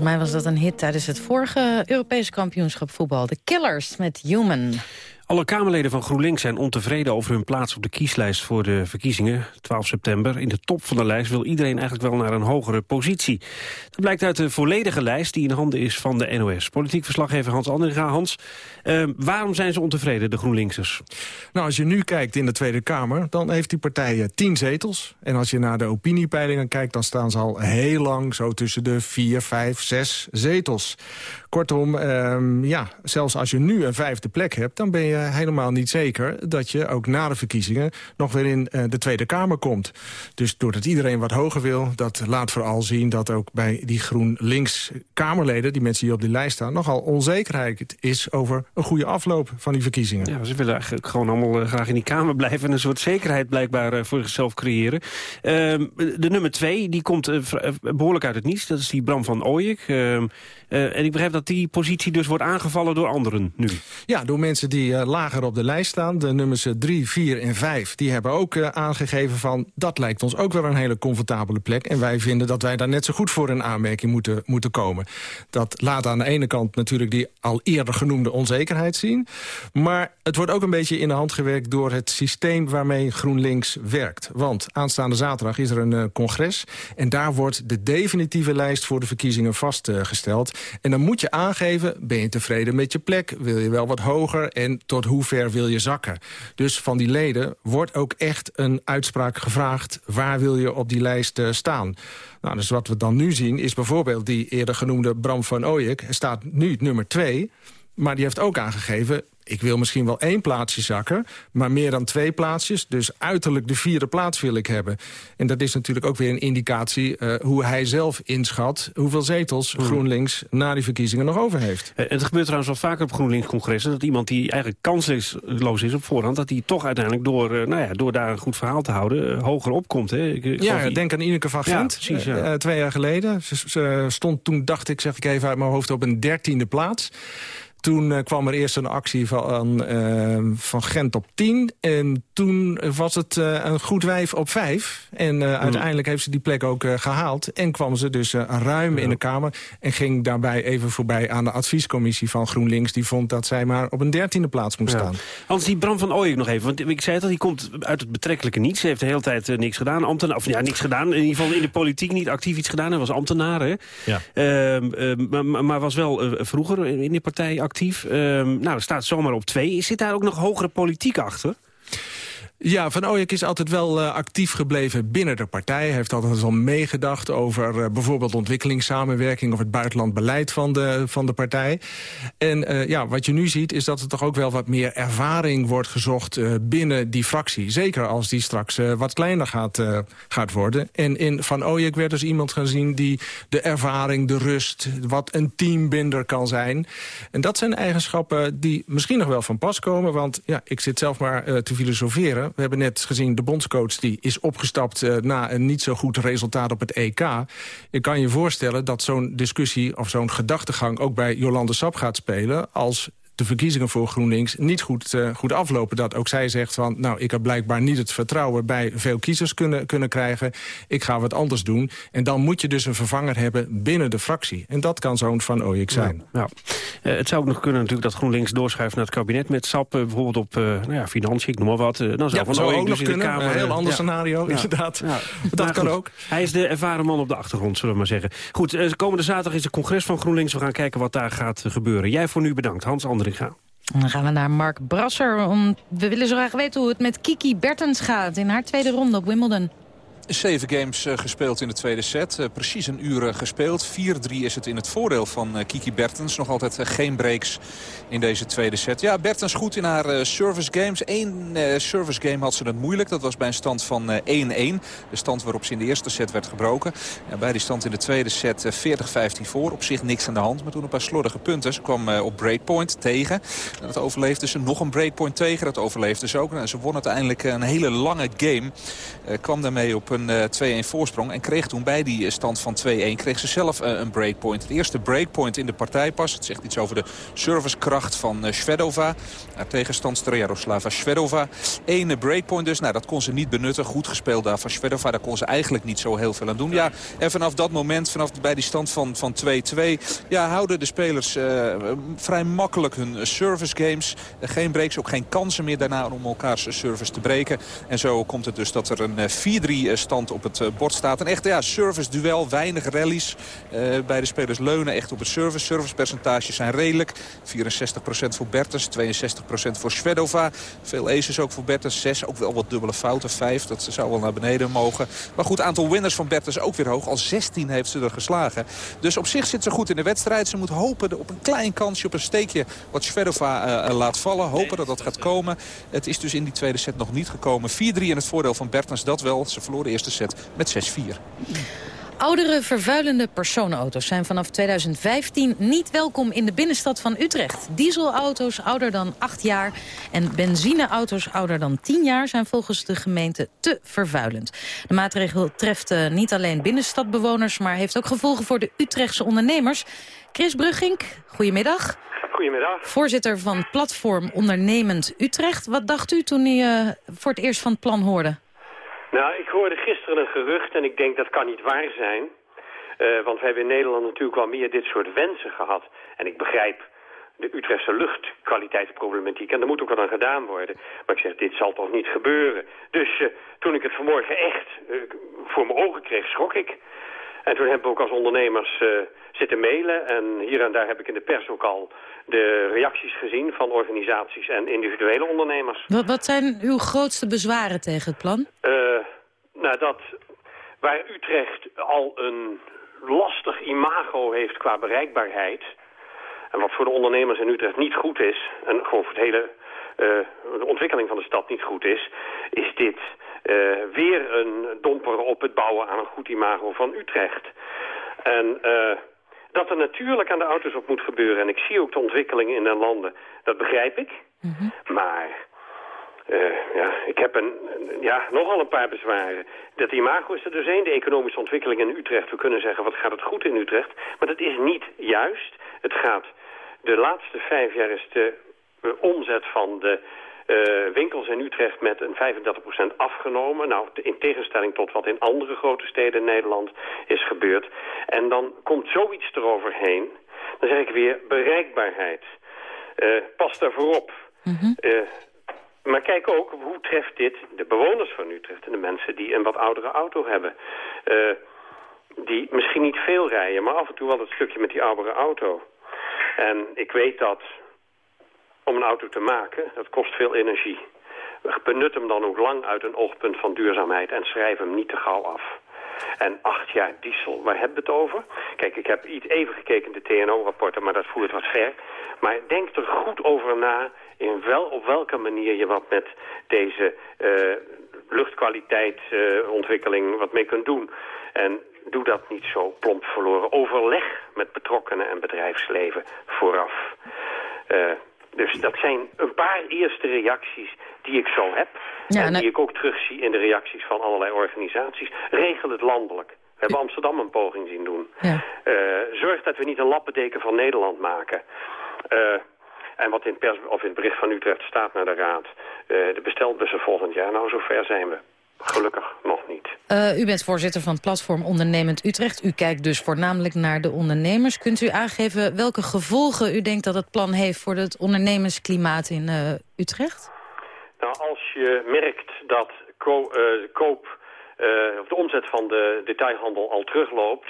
Volgens mij was dat een hit tijdens het vorige Europese kampioenschap voetbal. De Killers met Human. Alle Kamerleden van GroenLinks zijn ontevreden over hun plaats op de kieslijst voor de verkiezingen 12 september. In de top van de lijst wil iedereen eigenlijk wel naar een hogere positie. Dat blijkt uit de volledige lijst die in handen is van de NOS. Politiek verslaggever Hans Andringa. Hans, eh, waarom zijn ze ontevreden, de GroenLinksers? Nou, als je nu kijkt in de Tweede Kamer, dan heeft die partij eh, tien zetels. En als je naar de opiniepeilingen kijkt, dan staan ze al heel lang... zo tussen de vier, vijf, zes zetels. Kortom, ehm, ja, zelfs als je nu een vijfde plek hebt... dan ben je helemaal niet zeker dat je ook na de verkiezingen... nog weer in eh, de Tweede Kamer komt. Dus doordat iedereen wat hoger wil, dat laat vooral zien... dat ook bij die GroenLinks-Kamerleden, die mensen die op die lijst staan... nogal onzekerheid is over een goede afloop van die verkiezingen. Ja, ze willen eigenlijk gewoon allemaal eh, graag in die Kamer blijven... en een soort zekerheid blijkbaar eh, voor zichzelf creëren. Ehm, de nummer twee, die komt eh, eh, behoorlijk uit het niets. Dat is die Bram van Ooyek. Eh, en ik begrijp dat die positie dus wordt aangevallen door anderen nu. Ja, door mensen die eh, lager op de lijst staan. De nummers 3, 4 en 5. Die hebben ook eh, aangegeven van... dat lijkt ons ook wel een hele comfortabele plek. En wij vinden dat wij daar net zo goed voor in aanmerking moeten, moeten komen. Dat laat aan de ene kant natuurlijk die al eerder genoemde onzekerheid zien. Maar het wordt ook een beetje in de hand gewerkt... door het systeem waarmee GroenLinks werkt. Want aanstaande zaterdag is er een eh, congres. En daar wordt de definitieve lijst voor de verkiezingen vastgesteld. En dan moet je aangeven, ben je tevreden met je plek? Wil je wel wat hoger? En tot hoe ver wil je zakken? Dus van die leden wordt ook echt een uitspraak gevraagd... waar wil je op die lijst eh, staan? Nou, dus wat we dan nu zien is bijvoorbeeld die eerder genoemde Bram van Ooyek... staat nu nummer twee, maar die heeft ook aangegeven... ik wil misschien wel één plaatsje zakken, maar meer dan twee plaatsjes. Dus uiterlijk de vierde plaats wil ik hebben. En dat is natuurlijk ook weer een indicatie eh, hoe hij zelf inschat... hoeveel zetels GroenLinks na die verkiezingen nog over heeft. Eh, Het gebeurt trouwens wel vaker op GroenLinks-congressen... dat iemand die eigenlijk kansloos is op voorhand... dat die toch uiteindelijk door, eh, nou ja, door daar een goed verhaal te houden... hoger opkomt. Hè? Ik, ik Ja, denk aan Ineke van Ja, Gent. precies, ja. Twee jaar geleden. Ze, ze stond toen, dacht ik, zeg ik even uit mijn hoofd, op een dertiende plaats. Toen eh, kwam er eerst een actie van, eh, van Gent op 10. En toen was het eh, een goed wijf op 5. En eh, uiteindelijk heeft ze die plek ook eh, gehaald. En kwam ze dus eh, ruim in de Kamer. En ging daarbij even voorbij aan de adviescommissie van GroenLinks. Die vond dat zij maar op een dertiende plaats moest Ja. staan. Hans, die Bram van Ooyek nog even. Want ik zei het al, die komt uit het betrekkelijke niets. Ze heeft de hele tijd niks gedaan. Ambtenaar, of ja, niks gedaan. In ieder geval in de politiek niet actief iets gedaan. Hij was ambtenaar, hè? Ja. Ehm, ehm, maar- was wel vroeger in de partij actief. Ehm, nou, er staat zomaar op twee. Zit daar ook nog hogere politiek achter? Ja, Van Ooyek is altijd wel eh, actief gebleven binnen de partij. Hij heeft altijd wel meegedacht over eh, bijvoorbeeld ontwikkelingssamenwerking... of het buitenlandbeleid van de, van de partij. En eh, ja, wat je nu ziet is dat er toch ook wel wat meer ervaring wordt gezocht... binnen die fractie. Zeker als die straks wat kleiner gaat, gaat worden. En in Van Ooyek werd dus iemand gezien die de ervaring, de rust... wat een teambinder kan zijn. En dat zijn eigenschappen die misschien nog wel van pas komen. Want ja, ik zit zelf maar te filosoferen. We hebben net gezien de bondscoach die is opgestapt... eh, na een niet zo goed resultaat op het EK. Je kan je voorstellen dat zo'n discussie of zo'n gedachtegang... ook bij Jolande Sap gaat spelen als de verkiezingen voor GroenLinks niet goed, uh, goed aflopen. Dat ook zij zegt van, nou, ik heb blijkbaar niet het vertrouwen bij veel kiezers kunnen, kunnen krijgen. Ik ga wat anders doen. En dan moet je dus een vervanger hebben binnen de fractie. En dat kan zo'n Van Ooyek zijn. Ja, uh, het zou ook nog kunnen natuurlijk dat GroenLinks doorschuift naar het kabinet met SAP. Uh, bijvoorbeeld op nou ja, financiën, ik noem maar wat. dan zou ja, Van zou Ooyek ook dus nog in de kunnen. Kamer... Een heel ander scenario, inderdaad. Dat kan ook. Hij is de ervaren man op de achtergrond, zullen we maar zeggen. Goed, komende zaterdag is het congres van GroenLinks. We gaan kijken wat daar gaat gebeuren. Jij voor nu bedankt, Hans Dan gaan we naar Mark Brasser. Om, we willen zo graag weten hoe het met Kiki Bertens gaat... in haar tweede ronde op Wimbledon. Zeven games uh, gespeeld in de tweede set. Uh, precies een uur uh, gespeeld. 4-3 is het in het voordeel van Kiki Bertens. Nog altijd geen breaks in deze tweede set. Ja, Bertens goed in haar service games. Eén service game had ze het moeilijk. Dat was bij een stand van 1-1. De stand waarop ze in de eerste set werd gebroken. Bij die stand in de tweede set 40-15 voor. Op zich niks aan de hand. Maar toen een paar slordige punten. Ze kwam op breakpoint tegen. Dat overleefde ze. Nog een breakpoint tegen. Dat overleefde ze ook. En ze won uiteindelijk een hele lange game. kwam daarmee op een een 2-1 voorsprong. En kreeg toen bij die stand van 2-1 kreeg ze zelf uh, een breakpoint. Het eerste breakpoint in de partij pas. Het zegt iets over de servicekracht van Shvedova. Haar tegenstandster Jaroslava Shvedova. Eén breakpoint dus. Nou, dat kon ze niet benutten. Goed gespeeld daar van Shvedova. Daar kon ze eigenlijk niet zo heel veel aan doen. Ja, en vanaf dat moment, vanaf bij die stand van 2-2... ja, houden de spelers vrij makkelijk hun service games. geen breaks, ook geen kansen meer daarna om elkaars service te breken. En zo komt het dus dat er een 4-3 stand op het bord staat. Een echt ja, service duel, weinig rallies. Uh, beide spelers leunen echt op het service. Servicepercentages zijn redelijk. 64% voor Bertens, 62% voor Svedova. Veel aces ook voor Bertens, 6. Ook wel wat dubbele fouten, 5. Dat zou wel naar beneden mogen. Maar goed, aantal winners van Bertens ook weer hoog. Al 16 heeft ze er geslagen. Dus op zich zit ze goed in de wedstrijd. Ze moet hopen op een klein kansje, op een steekje wat Svedova uh, laat vallen. Hopen dat dat gaat komen. Het is dus in die tweede set nog niet gekomen. 4-3 in het voordeel van Bertens, dat wel. Ze verloor de eerste set met 6-4. Oudere vervuilende personenauto's zijn vanaf 2015 niet welkom in de binnenstad van Utrecht. Dieselauto's ouder dan 8 jaar en benzineauto's ouder dan 10 jaar zijn volgens de gemeente te vervuilend. De maatregel treft uh, niet alleen binnenstadbewoners, maar heeft ook gevolgen voor de Utrechtse ondernemers. Chris Bruggink, goedemiddag. Goedemiddag. Voorzitter van Platform Ondernemend Utrecht. Wat dacht u toen u uh, voor het eerst van het plan hoorde? Nou, ik hoorde gisteren een gerucht en ik denk dat kan niet waar zijn. Uh, want we hebben in Nederland natuurlijk wel meer dit soort wensen gehad. En ik begrijp de Utrechtse luchtkwaliteitsproblematiek. En er moet ook wat aan gedaan worden. Maar ik zeg, dit zal toch niet gebeuren. Dus uh, toen ik het vanmorgen echt uh, voor mijn ogen kreeg, schrok ik. En toen hebben we ook als ondernemers zitten mailen. En hier en daar heb ik in de pers ook al de reacties gezien van organisaties en individuele ondernemers. Wat, wat zijn uw grootste bezwaren tegen het plan? Uh, nou, dat waar Utrecht al een lastig imago heeft qua bereikbaarheid... en wat voor de ondernemers in Utrecht niet goed is... en gewoon voor het hele, uh, de ontwikkeling van de stad niet goed is... is dit uh, weer een domper op het bouwen aan een goed imago van Utrecht. En... Uh, dat er natuurlijk aan de auto's op moet gebeuren. En ik zie ook de ontwikkelingen in de landen. Dat begrijp ik. Mm -hmm. Maar uh, ja, ik heb een, ja, nogal een paar bezwaren. Dat imago is er dus één. De economische ontwikkeling in Utrecht. We kunnen zeggen, wat gaat het goed in Utrecht? Maar dat is niet juist. Het gaat... De laatste vijf jaar is de uh, omzet van de uh, winkels in Utrecht met een 35% afgenomen. Nou, in tegenstelling tot wat in andere grote steden in Nederland is gebeurd. En dan komt zoiets eroverheen. Dan zeg ik weer bereikbaarheid. Uh, pas daarvoor op. Mm -hmm. uh, maar kijk ook, hoe treft dit de bewoners van Utrecht... en de mensen die een wat oudere auto hebben... die misschien niet veel rijden, maar af en toe wel het stukje met die oudere auto. En ik weet dat om een auto te maken, dat kost veel energie. Benut hem dan ook lang uit een oogpunt van duurzaamheid en schrijf hem niet te gauw af. En acht jaar diesel, waar hebben we het over? Kijk, ik heb even gekeken in de TNO-rapporten, maar dat voert wat ver. Maar denk er goed over na in wel, op welke manier je wat met deze uh, luchtkwaliteitsontwikkeling wat mee kunt doen. En doe dat niet zo plomp verloren. Overleg met betrokkenen en bedrijfsleven vooraf. Uh, dus dat zijn een paar eerste reacties die ik zo heb. Ja, en die ik ook terugzie in de reacties van allerlei organisaties. Regel het landelijk. We hebben Amsterdam een poging zien doen. Ja. Uh, zorg dat we niet een lappendeken van Nederland maken. Uh, En wat in, pers, of in het bericht van Utrecht staat naar de Raad... de bestelbussen volgend jaar, nou zover zijn we. Gelukkig nog niet. Uh, u bent voorzitter van het platform Ondernemend Utrecht. U kijkt dus voornamelijk naar de ondernemers. Kunt u aangeven welke gevolgen u denkt dat het plan heeft... voor het ondernemersklimaat in uh, Utrecht? Nou, als je merkt dat ko uh, koop, of de omzet van de detailhandel al terugloopt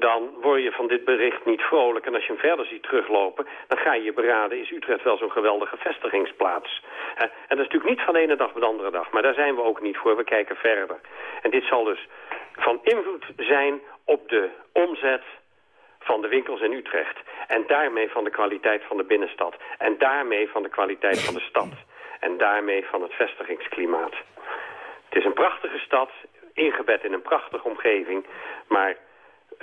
dan word je van dit bericht niet vrolijk. En als je hem verder ziet teruglopen, dan ga je je beraden... is Utrecht wel zo'n geweldige vestigingsplaats? En dat is natuurlijk niet van ene dag op de andere dag. Maar daar zijn we ook niet voor. We kijken verder. En dit zal dus van invloed zijn op de omzet van de winkels in Utrecht. En daarmee van de kwaliteit van de binnenstad. En daarmee van de kwaliteit van de stad. En daarmee van het vestigingsklimaat. Het is een prachtige stad, ingebed in een prachtige omgeving. Maar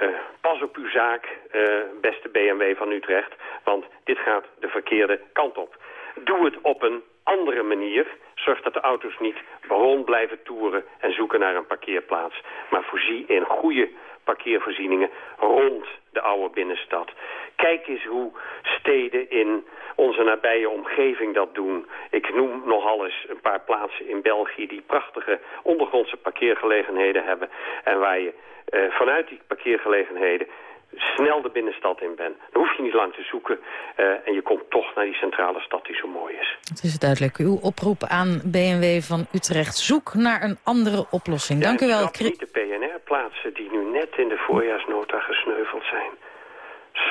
uh, pas op uw zaak, uh, beste BMW van Utrecht, want dit gaat de verkeerde kant op. Doe het op een andere manier. Zorg dat de auto's niet rond blijven toeren en zoeken naar een parkeerplaats. Maar voorzie in goede parkeervoorzieningen rond de oude binnenstad. Kijk eens hoe steden in onze nabije omgeving dat doen. Ik noem nogal eens een paar plaatsen in België die prachtige ondergrondse parkeergelegenheden hebben. En waar je uh, vanuit die parkeergelegenheden snel de binnenstad in bent. Dan hoef je niet lang te zoeken uh, en je komt toch naar die centrale stad die zo mooi is. Het is duidelijk. Uw oproep aan BMW van Utrecht. Zoek naar een andere oplossing. Ja, Dank u wel. niet de PNR-plaatsen die nu net in de voorjaarsnota gesneuveld zijn.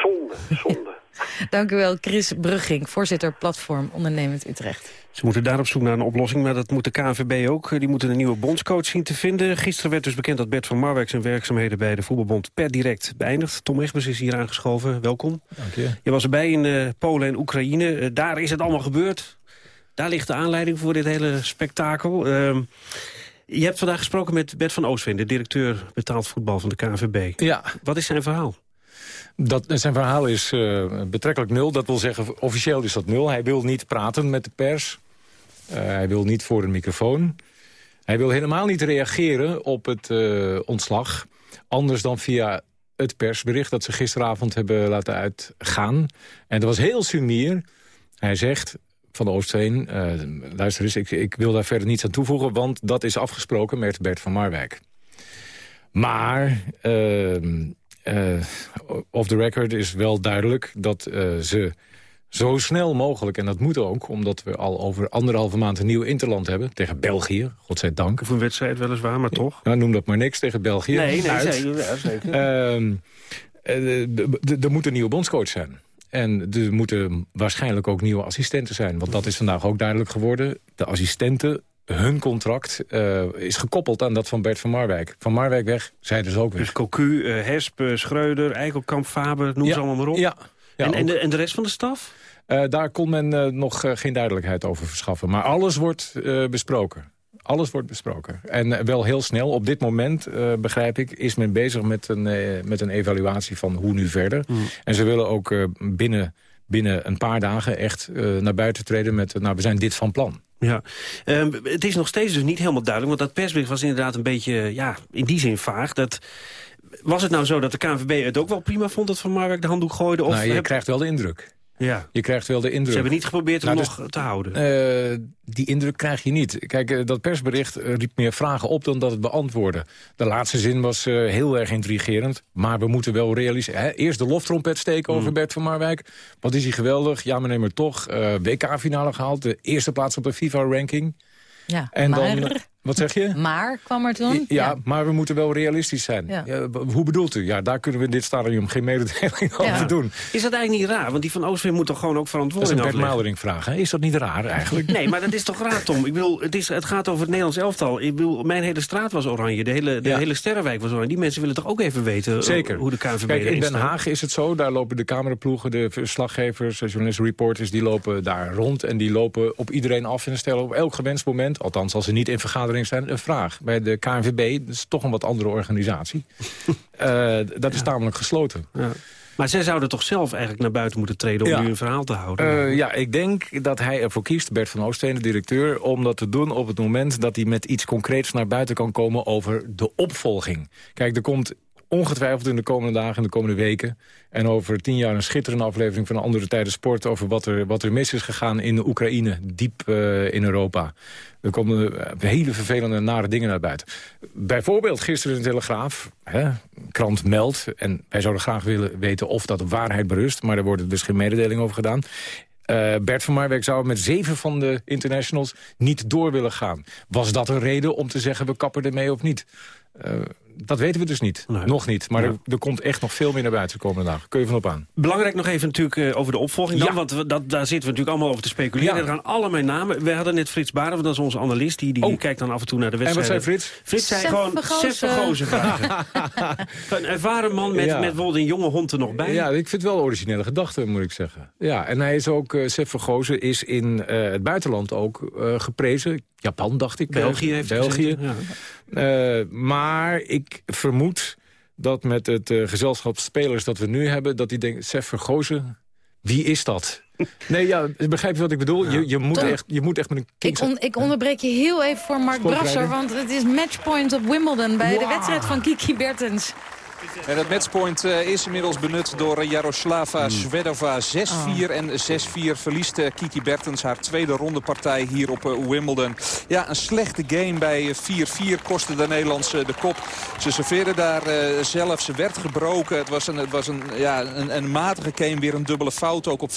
Zonde, zonde. Dank u wel, Chris Brugging, voorzitter Platform Ondernemend Utrecht. Ze moeten daar op zoek naar een oplossing, maar dat moet de KNVB ook. Die moeten een nieuwe bondscoach zien te vinden. Gisteren werd dus bekend dat Bert van Marwijk zijn werkzaamheden bij de voetbalbond per direct beëindigt. Tom Egbers is hier aangeschoven. Welkom. Dank je. Je was erbij in uh, Polen en Oekraïne. Uh, daar is het allemaal gebeurd. Daar ligt de aanleiding voor dit hele spektakel. Uh, je hebt vandaag gesproken met Bert van Oostveen, de directeur betaald voetbal van de KNVB. Ja. Wat is zijn verhaal? Dat, zijn verhaal is uh, betrekkelijk nul. Dat wil zeggen, officieel is dat nul. Hij wil niet praten met de pers. Uh, hij wil niet voor een microfoon. Hij wil helemaal niet reageren op het uh, ontslag. Anders dan via het persbericht dat ze gisteravond hebben laten uitgaan. En dat was heel sumier. Hij zegt van de Oostveen, luister eens, ik, ik wil daar verder niets aan toevoegen... want dat is afgesproken met Bert van Marwijk. Maar ehm, uh, off the record is wel duidelijk dat uh, ze zo snel mogelijk, en dat moet ook... omdat we al over anderhalve maand een nieuw interland hebben... tegen België, godzijdank. Of een wedstrijd weliswaar, maar toch? Nou, noem dat maar niks tegen België. Nee, nee, zeker. Ja, zeker. Uh, er moet een nieuwe bondscoach zijn. En er moeten waarschijnlijk ook nieuwe assistenten zijn. Want dat is vandaag ook duidelijk geworden. De assistenten hun contract uh, is gekoppeld aan dat van Bert van Marwijk. Van Marwijk weg, zij dus ook weg. Dus Cocu, uh, Hesp, uh, Schreuder, Eikelkamp, Faber, noem ja, ze allemaal maar op. Ja. ja en, en, de, en de rest van de staf? daar kon men nog geen duidelijkheid over verschaffen. Maar alles wordt besproken. Alles wordt besproken. En wel heel snel. Op dit moment, begrijp ik, is men bezig met een, met een evaluatie van hoe nu verder. Mm. En ze willen ook binnen, binnen een paar dagen echt naar buiten treden met... nou, we zijn dit van plan. Ja, um, het is nog steeds dus niet helemaal duidelijk... want dat persbericht was inderdaad een beetje, ja, in die zin vaag. Dat, was het nou zo dat de KNVB het ook wel prima vond... dat Van Marwijk de handdoek gooide? Of nou, je krijgt wel de indruk. Ja. Je krijgt wel de indruk. Ze hebben niet geprobeerd hem nou, nog dus, te houden. Uh, die indruk krijg je niet. Kijk, uh, dat persbericht uh, riep meer vragen op dan dat het beantwoordde. De laatste zin was heel erg intrigerend. Maar we moeten wel realiseren. Eerst de loftrompet steken over mm. Bert van Marwijk. Wat is hij geweldig. Ja, maar neem maar toch. WK-finale gehaald. De eerste plaats op de FIFA-ranking. Ja, en maar... dan wat zeg je? Maar kwam er toen? Ja, ja. maar we moeten wel realistisch zijn. Ja. Ja, hoe bedoelt u? Ja, daar kunnen we in dit stadium geen mededeling over doen. Is dat eigenlijk niet raar? Want die van Oostveen moet toch gewoon ook verantwoording Dat is een Bert vraag, hè? Is dat niet raar eigenlijk? nee, maar dat is toch raar, Tom? Ik bedoel, het, is, het gaat over het Nederlands elftal. Ik bedoel, mijn hele straat was oranje. De hele, de hele Sterrenwijk was oranje. Die mensen willen toch ook even weten Zeker. hoe de KNVB Kijk, in Den Haag is het zo. Daar lopen de cameraploegen, de verslaggevers, journalisten, reporters... die lopen daar rond en die lopen op iedereen af... en stellen op elk gewenst moment, althans als ze niet in vergadering zijn, een vraag bij de KNVB. Dat is toch een wat andere organisatie. uh, dat is tamelijk gesloten. Ja. Maar zij zouden toch zelf eigenlijk naar buiten moeten treden... om ja. nu een verhaal te houden? Uh, ja, ik denk dat hij ervoor kiest, Bert van Oostveen, de directeur... om dat te doen op het moment dat hij met iets concreets naar buiten kan komen... over de opvolging. Kijk, er komt ongetwijfeld in de komende dagen en de komende weken. En over tien jaar een schitterende aflevering van Andere Tijden Sport... over wat er, wat er mis is gegaan in de Oekraïne, diep uh, in Europa. Er komen uh, hele vervelende nare dingen naar buiten. Bijvoorbeeld gisteren in de Telegraaf, hè, krant meldt... en wij zouden graag willen weten of dat op waarheid berust... maar daar wordt dus geen mededeling over gedaan. Uh, Bert van Marwijk zou met zeven van de internationals niet door willen gaan. Was dat een reden om te zeggen we kappen ermee of niet? Uh, dat weten we dus niet. Nog niet. Maar er, er, komt echt nog veel meer naar buiten de komende dagen. Kun je van op aan. Belangrijk nog even natuurlijk uh, over de opvolging dan. Want we, dat, daar zitten we natuurlijk allemaal over te speculeren. Er gaan allemaal namen. We hadden net Frits Baren, dat is onze analist. Die, die oh. kijkt dan af en toe naar de wedstrijd. En wat zei Frits? Frits zei gewoon Sef Vergozen een ervaren man met, ja. met bijvoorbeeld een jonge hond er nog bij. Ja, ik vind het wel originele gedachte, moet ik zeggen. Ja, en hij is ook, uh, Sef Vergozen is in uh, het buitenland ook uh, geprezen. Japan, dacht ik. België heeft België. Ja. Uh, maar ik vermoed dat met het uh, gezelschap spelers dat we nu hebben... dat die denken, Sef Vergozen, wie is dat? Nee, ja, begrijp je wat ik bedoel? Ja. Je, je, moet echt, je moet echt met een ik, on, ik onderbreek je heel even voor Mark Brasser... want het is matchpoint op Wimbledon bij wow. de wedstrijd van Kiki Bertens. En het matchpoint uh, is inmiddels benut door Jaroslava Svedova. 6-4 oh. en 6-4 verliest uh, Kiki Bertens haar tweede rondepartij hier op uh, Wimbledon. Ja, een slechte game bij 4-4 kostte de Nederlandse de kop. Ze serveerde daar zelf, ze werd gebroken. Het was, een, het was een, ja, een, een matige game, weer een dubbele fout ook op 15-30.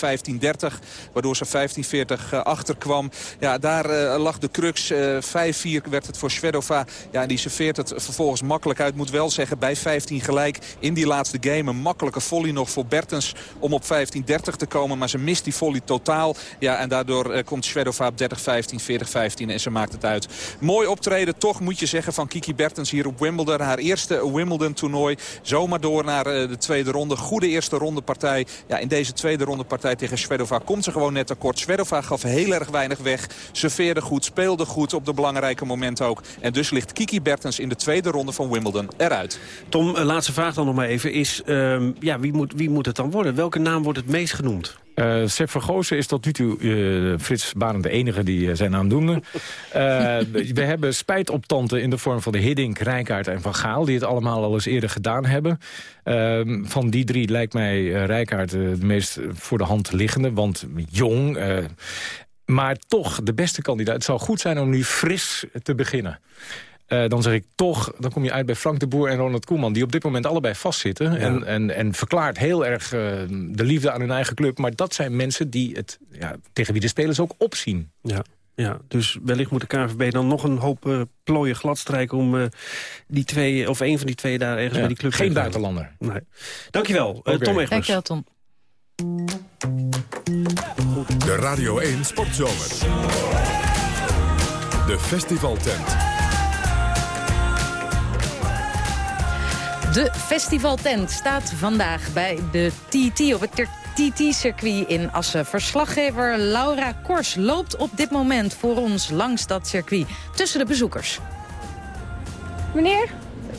Waardoor ze 15-40 achterkwam. Ja, daar lag de crux. 5-4 werd het voor Svedova. Ja, die serveert het vervolgens makkelijk uit. Moet wel zeggen, bij 15 gelijk in die laatste game. Een makkelijke volley nog voor Bertens om op 15-30 te komen. Maar ze mist die volley totaal. Ja, en daardoor uh, komt Svedova op 30-15, 40-15 en ze maakt het uit. Mooi optreden toch moet je zeggen van Kiki Bertens hier op Wimbledon. Haar eerste Wimbledon toernooi. Zomaar door naar uh, de tweede ronde. Goede eerste ronde partij. Ja, in deze tweede ronde partij tegen Svedova komt ze gewoon net tekort. Svedova gaf heel erg weinig weg. Serveerde goed, speelde goed op de belangrijke momenten ook. En dus ligt Kiki Bertens in de tweede ronde van Wimbledon eruit. Tom, uh, laatste vraag dan nog maar even is... Uh, ja, wie, moet, wie moet het dan worden? Welke naam wordt het meest genoemd? Uh, Sepp Vergozen is tot nu toe uh, Frits Baren de enige die uh, zijn naam noemde. we hebben spijtoptanten in de vorm van de Hiddink, Rijkaard en Van Gaal... die het allemaal al eens eerder gedaan hebben. Ehm, van die drie lijkt mij Rijkaard de meest voor de hand liggende. Want jong, maar toch de beste kandidaat. Het zou goed zijn om nu fris te beginnen. Uh, dan zeg ik toch, dan kom je uit bij Frank de Boer en Ronald Koeman... die op dit moment allebei vastzitten. Ja. En, en, en verklaart heel erg uh, de liefde aan hun eigen club. Maar dat zijn mensen die het, ja, tegen wie de spelers ook opzien. Ja. Ja, dus wellicht moet de KNVB dan nog een hoop uh, plooien gladstrijken... om uh, die twee, of een van die twee daar ergens ja, bij die club... Geen buitenlander. Nee. Dankjewel, okay. uh, Tom Egbers. Dankjewel, Tom. De Radio 1 Sportzomer. De festivaltent. De festivaltent staat vandaag bij de TT op het TT-circuit in Assen. Verslaggever Laura Kors loopt op dit moment voor ons langs dat circuit tussen de bezoekers. Meneer,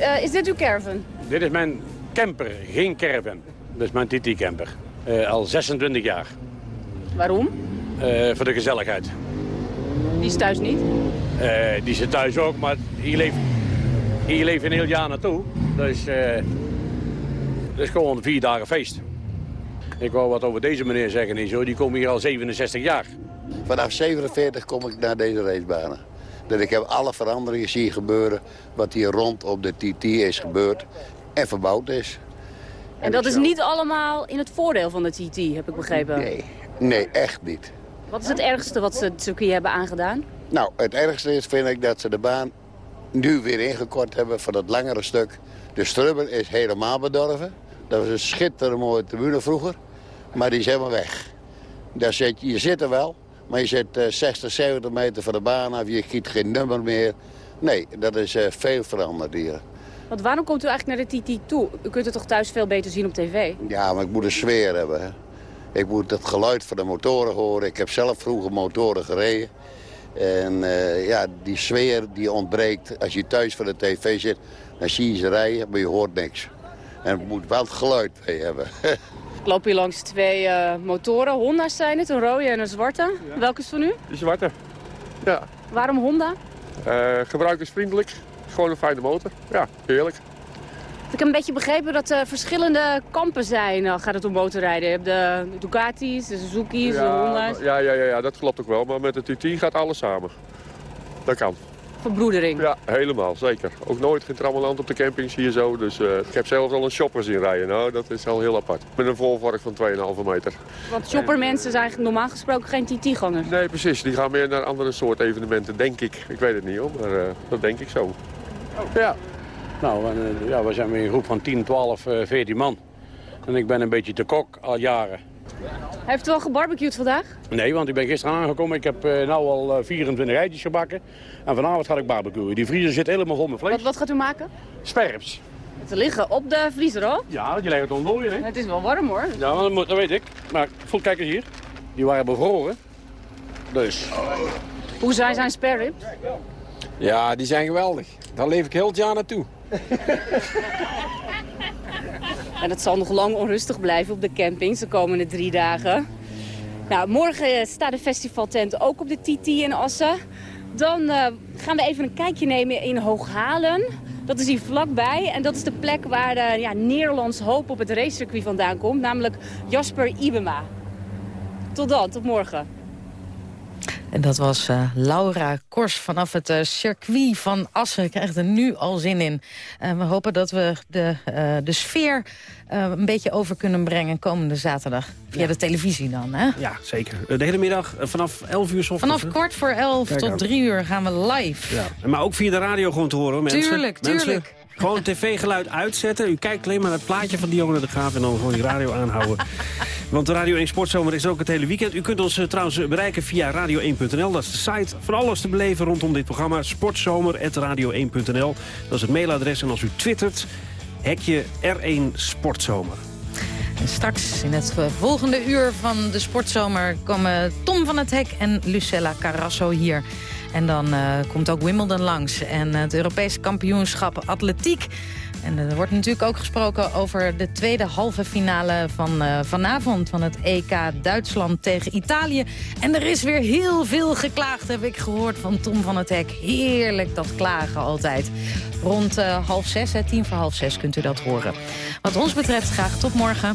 uh, is dit uw caravan? Dit is mijn camper, geen caravan. Dit is mijn TT-camper. Uh, al 26 jaar. Waarom? Uh, voor de gezelligheid. Die is thuis niet? die zit thuis ook, maar hier leeft, hier leeft een heel jaar naartoe. Dus uh, het is gewoon vier dagen feest. Ik wou wat over deze meneer zeggen en zo. Die komen hier al 67 jaar. Vanaf 47 kom ik naar deze racebanen. Dat ik heb alle veranderingen zie gebeuren wat hier rond op de TT is gebeurd en verbouwd is. En, en dat is niet allemaal in het voordeel van de TT, heb ik begrepen? Nee, nee echt niet. Wat is het ergste wat ze het circuit hebben aangedaan? Nou, het ergste is vind ik dat ze de baan nu weer ingekort hebben voor dat langere stuk. De strubber is helemaal bedorven. Dat was een schitterend mooie tribune vroeger. Maar die is helemaal weg. Daar zit, je zit er wel, maar je zit uh, 60, 70 meter van de baan af. Je giet geen nummer meer. Nee, dat is uh, veel veranderd hier. Want waarom komt u eigenlijk naar de TT toe? U kunt het toch thuis veel beter zien op tv? Ja, maar ik moet een sfeer hebben. Hè. Ik moet het geluid van de motoren horen. Ik heb zelf vroeger motoren gereden. En uh, ja, die sfeer die ontbreekt. Als je thuis voor de tv zit, dan zie je ze rijden, maar je hoort niks. En het moet wel het geluid bij hebben. Ik loop hier langs twee uh, motoren. Honda's zijn het, een rode en een zwarte. Ja. Welke is van u? De zwarte, ja. Waarom Honda? Uh, gebruikersvriendelijk, gewoon een fijne motor. Ja, heerlijk. Ik heb een beetje begrepen dat er verschillende kampen zijn. Dan gaat het om motorrijden. Je hebt de Ducatis, de Suzuki's, de Honda's. Ja, ja, ja, ja, dat klopt ook wel. Maar met de TT gaat alles samen. Dat kan. Verbroedering. Ja, helemaal, zeker. Ook nooit geen trammeland op de campings hier zo. Dus eh, ik heb zelfs al een shopper zien rijden. Nou, dat is al heel apart. Met een volvark van 2,5 meter. Want shoppermensen zijn normaal gesproken geen TT-gangers. Nee, precies. Die gaan meer naar andere soort evenementen, denk ik. Ik weet het niet hoor, maar eh, dat denk ik zo. Ja. Nou, eh, ja, we zijn weer een groep van 10, 12, eh 14 man. En ik ben een beetje te kok al jaren. Heeft u wel gebarbecued vandaag? Nee, want ik ben gisteren aangekomen. Ik heb eh, nou al eh, 24 eitjes gebakken. En vanavond ga ik barbecuen. Die vriezer zit helemaal vol met vlees. Wat, wat gaat u maken? Sperps. Ze liggen op de vriezer al. Ja, die leggen het ontdooien, hè? Het is wel warm hoor. Ja, dat, moet- dat weet ik. Maar voel, kijk eens hier. Die waren bevroren. Dus. Hoe zijn zijn spare ribs? Ja, die zijn geweldig. Daar leef ik heel het jaar naartoe. En het zal nog lang onrustig blijven op de campings de komende drie dagen. Nou, morgen eh, staat de festivaltent ook op de TT in Assen. Dan eh, gaan we even een kijkje nemen in Hooghalen. Dat is hier vlakbij. En dat is de plek waar de ja, Nederlands hoop op het racecircuit vandaan komt. Namelijk Jasper Ibema. Tot dan, tot morgen. En dat was eh, Laura Kors vanaf het eh, circuit van Assen. Ik krijg er nu al zin in. Eh, we hopen dat we de, eh, de sfeer een beetje over kunnen brengen komende zaterdag. Via de televisie dan, hè? Ja, zeker. De hele middag vanaf 11 uur ochtends. Vanaf kwart voor elf Kijk tot aan. drie uur gaan we live. Ja. Maar ook via de radio gewoon te horen, hoor, mensen. Tuurlijk, Mensen, tuurlijk. Gewoon tv-geluid uitzetten. U kijkt alleen maar naar het plaatje van Dionne de Graaf... en dan gewoon die radio aanhouden. Want de Radio 1 Sportzomer is ook het hele weekend. U kunt ons eh, trouwens bereiken via radio1.nl. Dat is de site van alles te beleven rondom dit programma. Sportzomer.radio1.nl. Dat is het mailadres. En als u twittert, hekje R1 Sportzomer. En straks in het eh, volgende uur van de Sportzomer komen Tom van het Hek en Lucella Carrasso hier. En dan eh, komt ook Wimbledon langs en het Europese kampioenschap atletiek. En er wordt natuurlijk ook gesproken over de tweede halve finale van eh, vanavond... van het EK Duitsland tegen Italië. En er is weer heel veel geklaagd, heb ik gehoord van Tom van het Hek. Heerlijk dat klagen altijd. Rond eh, half zes, hè, tien voor half zes, kunt u dat horen. Wat ons betreft graag tot morgen.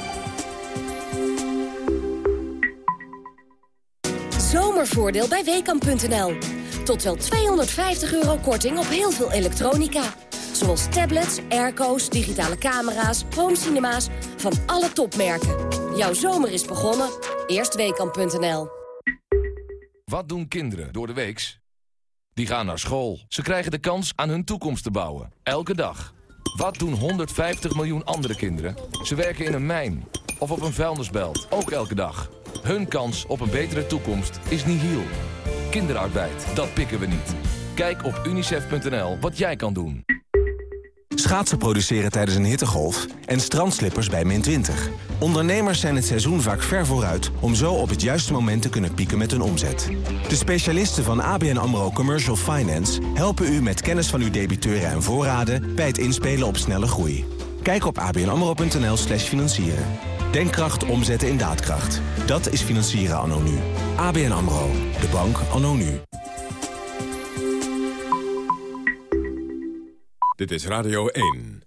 Zomervoordeel bij Weekamp.nl. Tot wel 250 euro korting op heel veel elektronica. Zoals tablets, airco's, digitale camera's, homecinema's van alle topmerken. Jouw zomer is begonnen. Eerst Weekamp.nl. Wat doen kinderen door de weeks? Die gaan naar school. Ze krijgen de kans aan hun toekomst te bouwen. Elke dag. Wat doen 150 miljoen andere kinderen? Ze werken in een mijn of op een vuilnisbelt. Ook elke dag. Hun kans op een betere toekomst is nihil. Kinderarbeid, dat pikken we niet. Kijk op unicef.nl wat jij kan doen. Schaatsen produceren tijdens een hittegolf en strandslippers bij min 20. Ondernemers zijn het seizoen vaak ver vooruit... om zo op het juiste moment te kunnen pieken met hun omzet. De specialisten van ABN AMRO Commercial Finance... helpen u met kennis van uw debiteuren en voorraden... bij het inspelen op snelle groei. Kijk op abnamro.nl slash financieren. Denkkracht omzetten in daadkracht. Dat is financieren anno nu. ABN AMRO. De bank anno nu. Dit is Radio 1.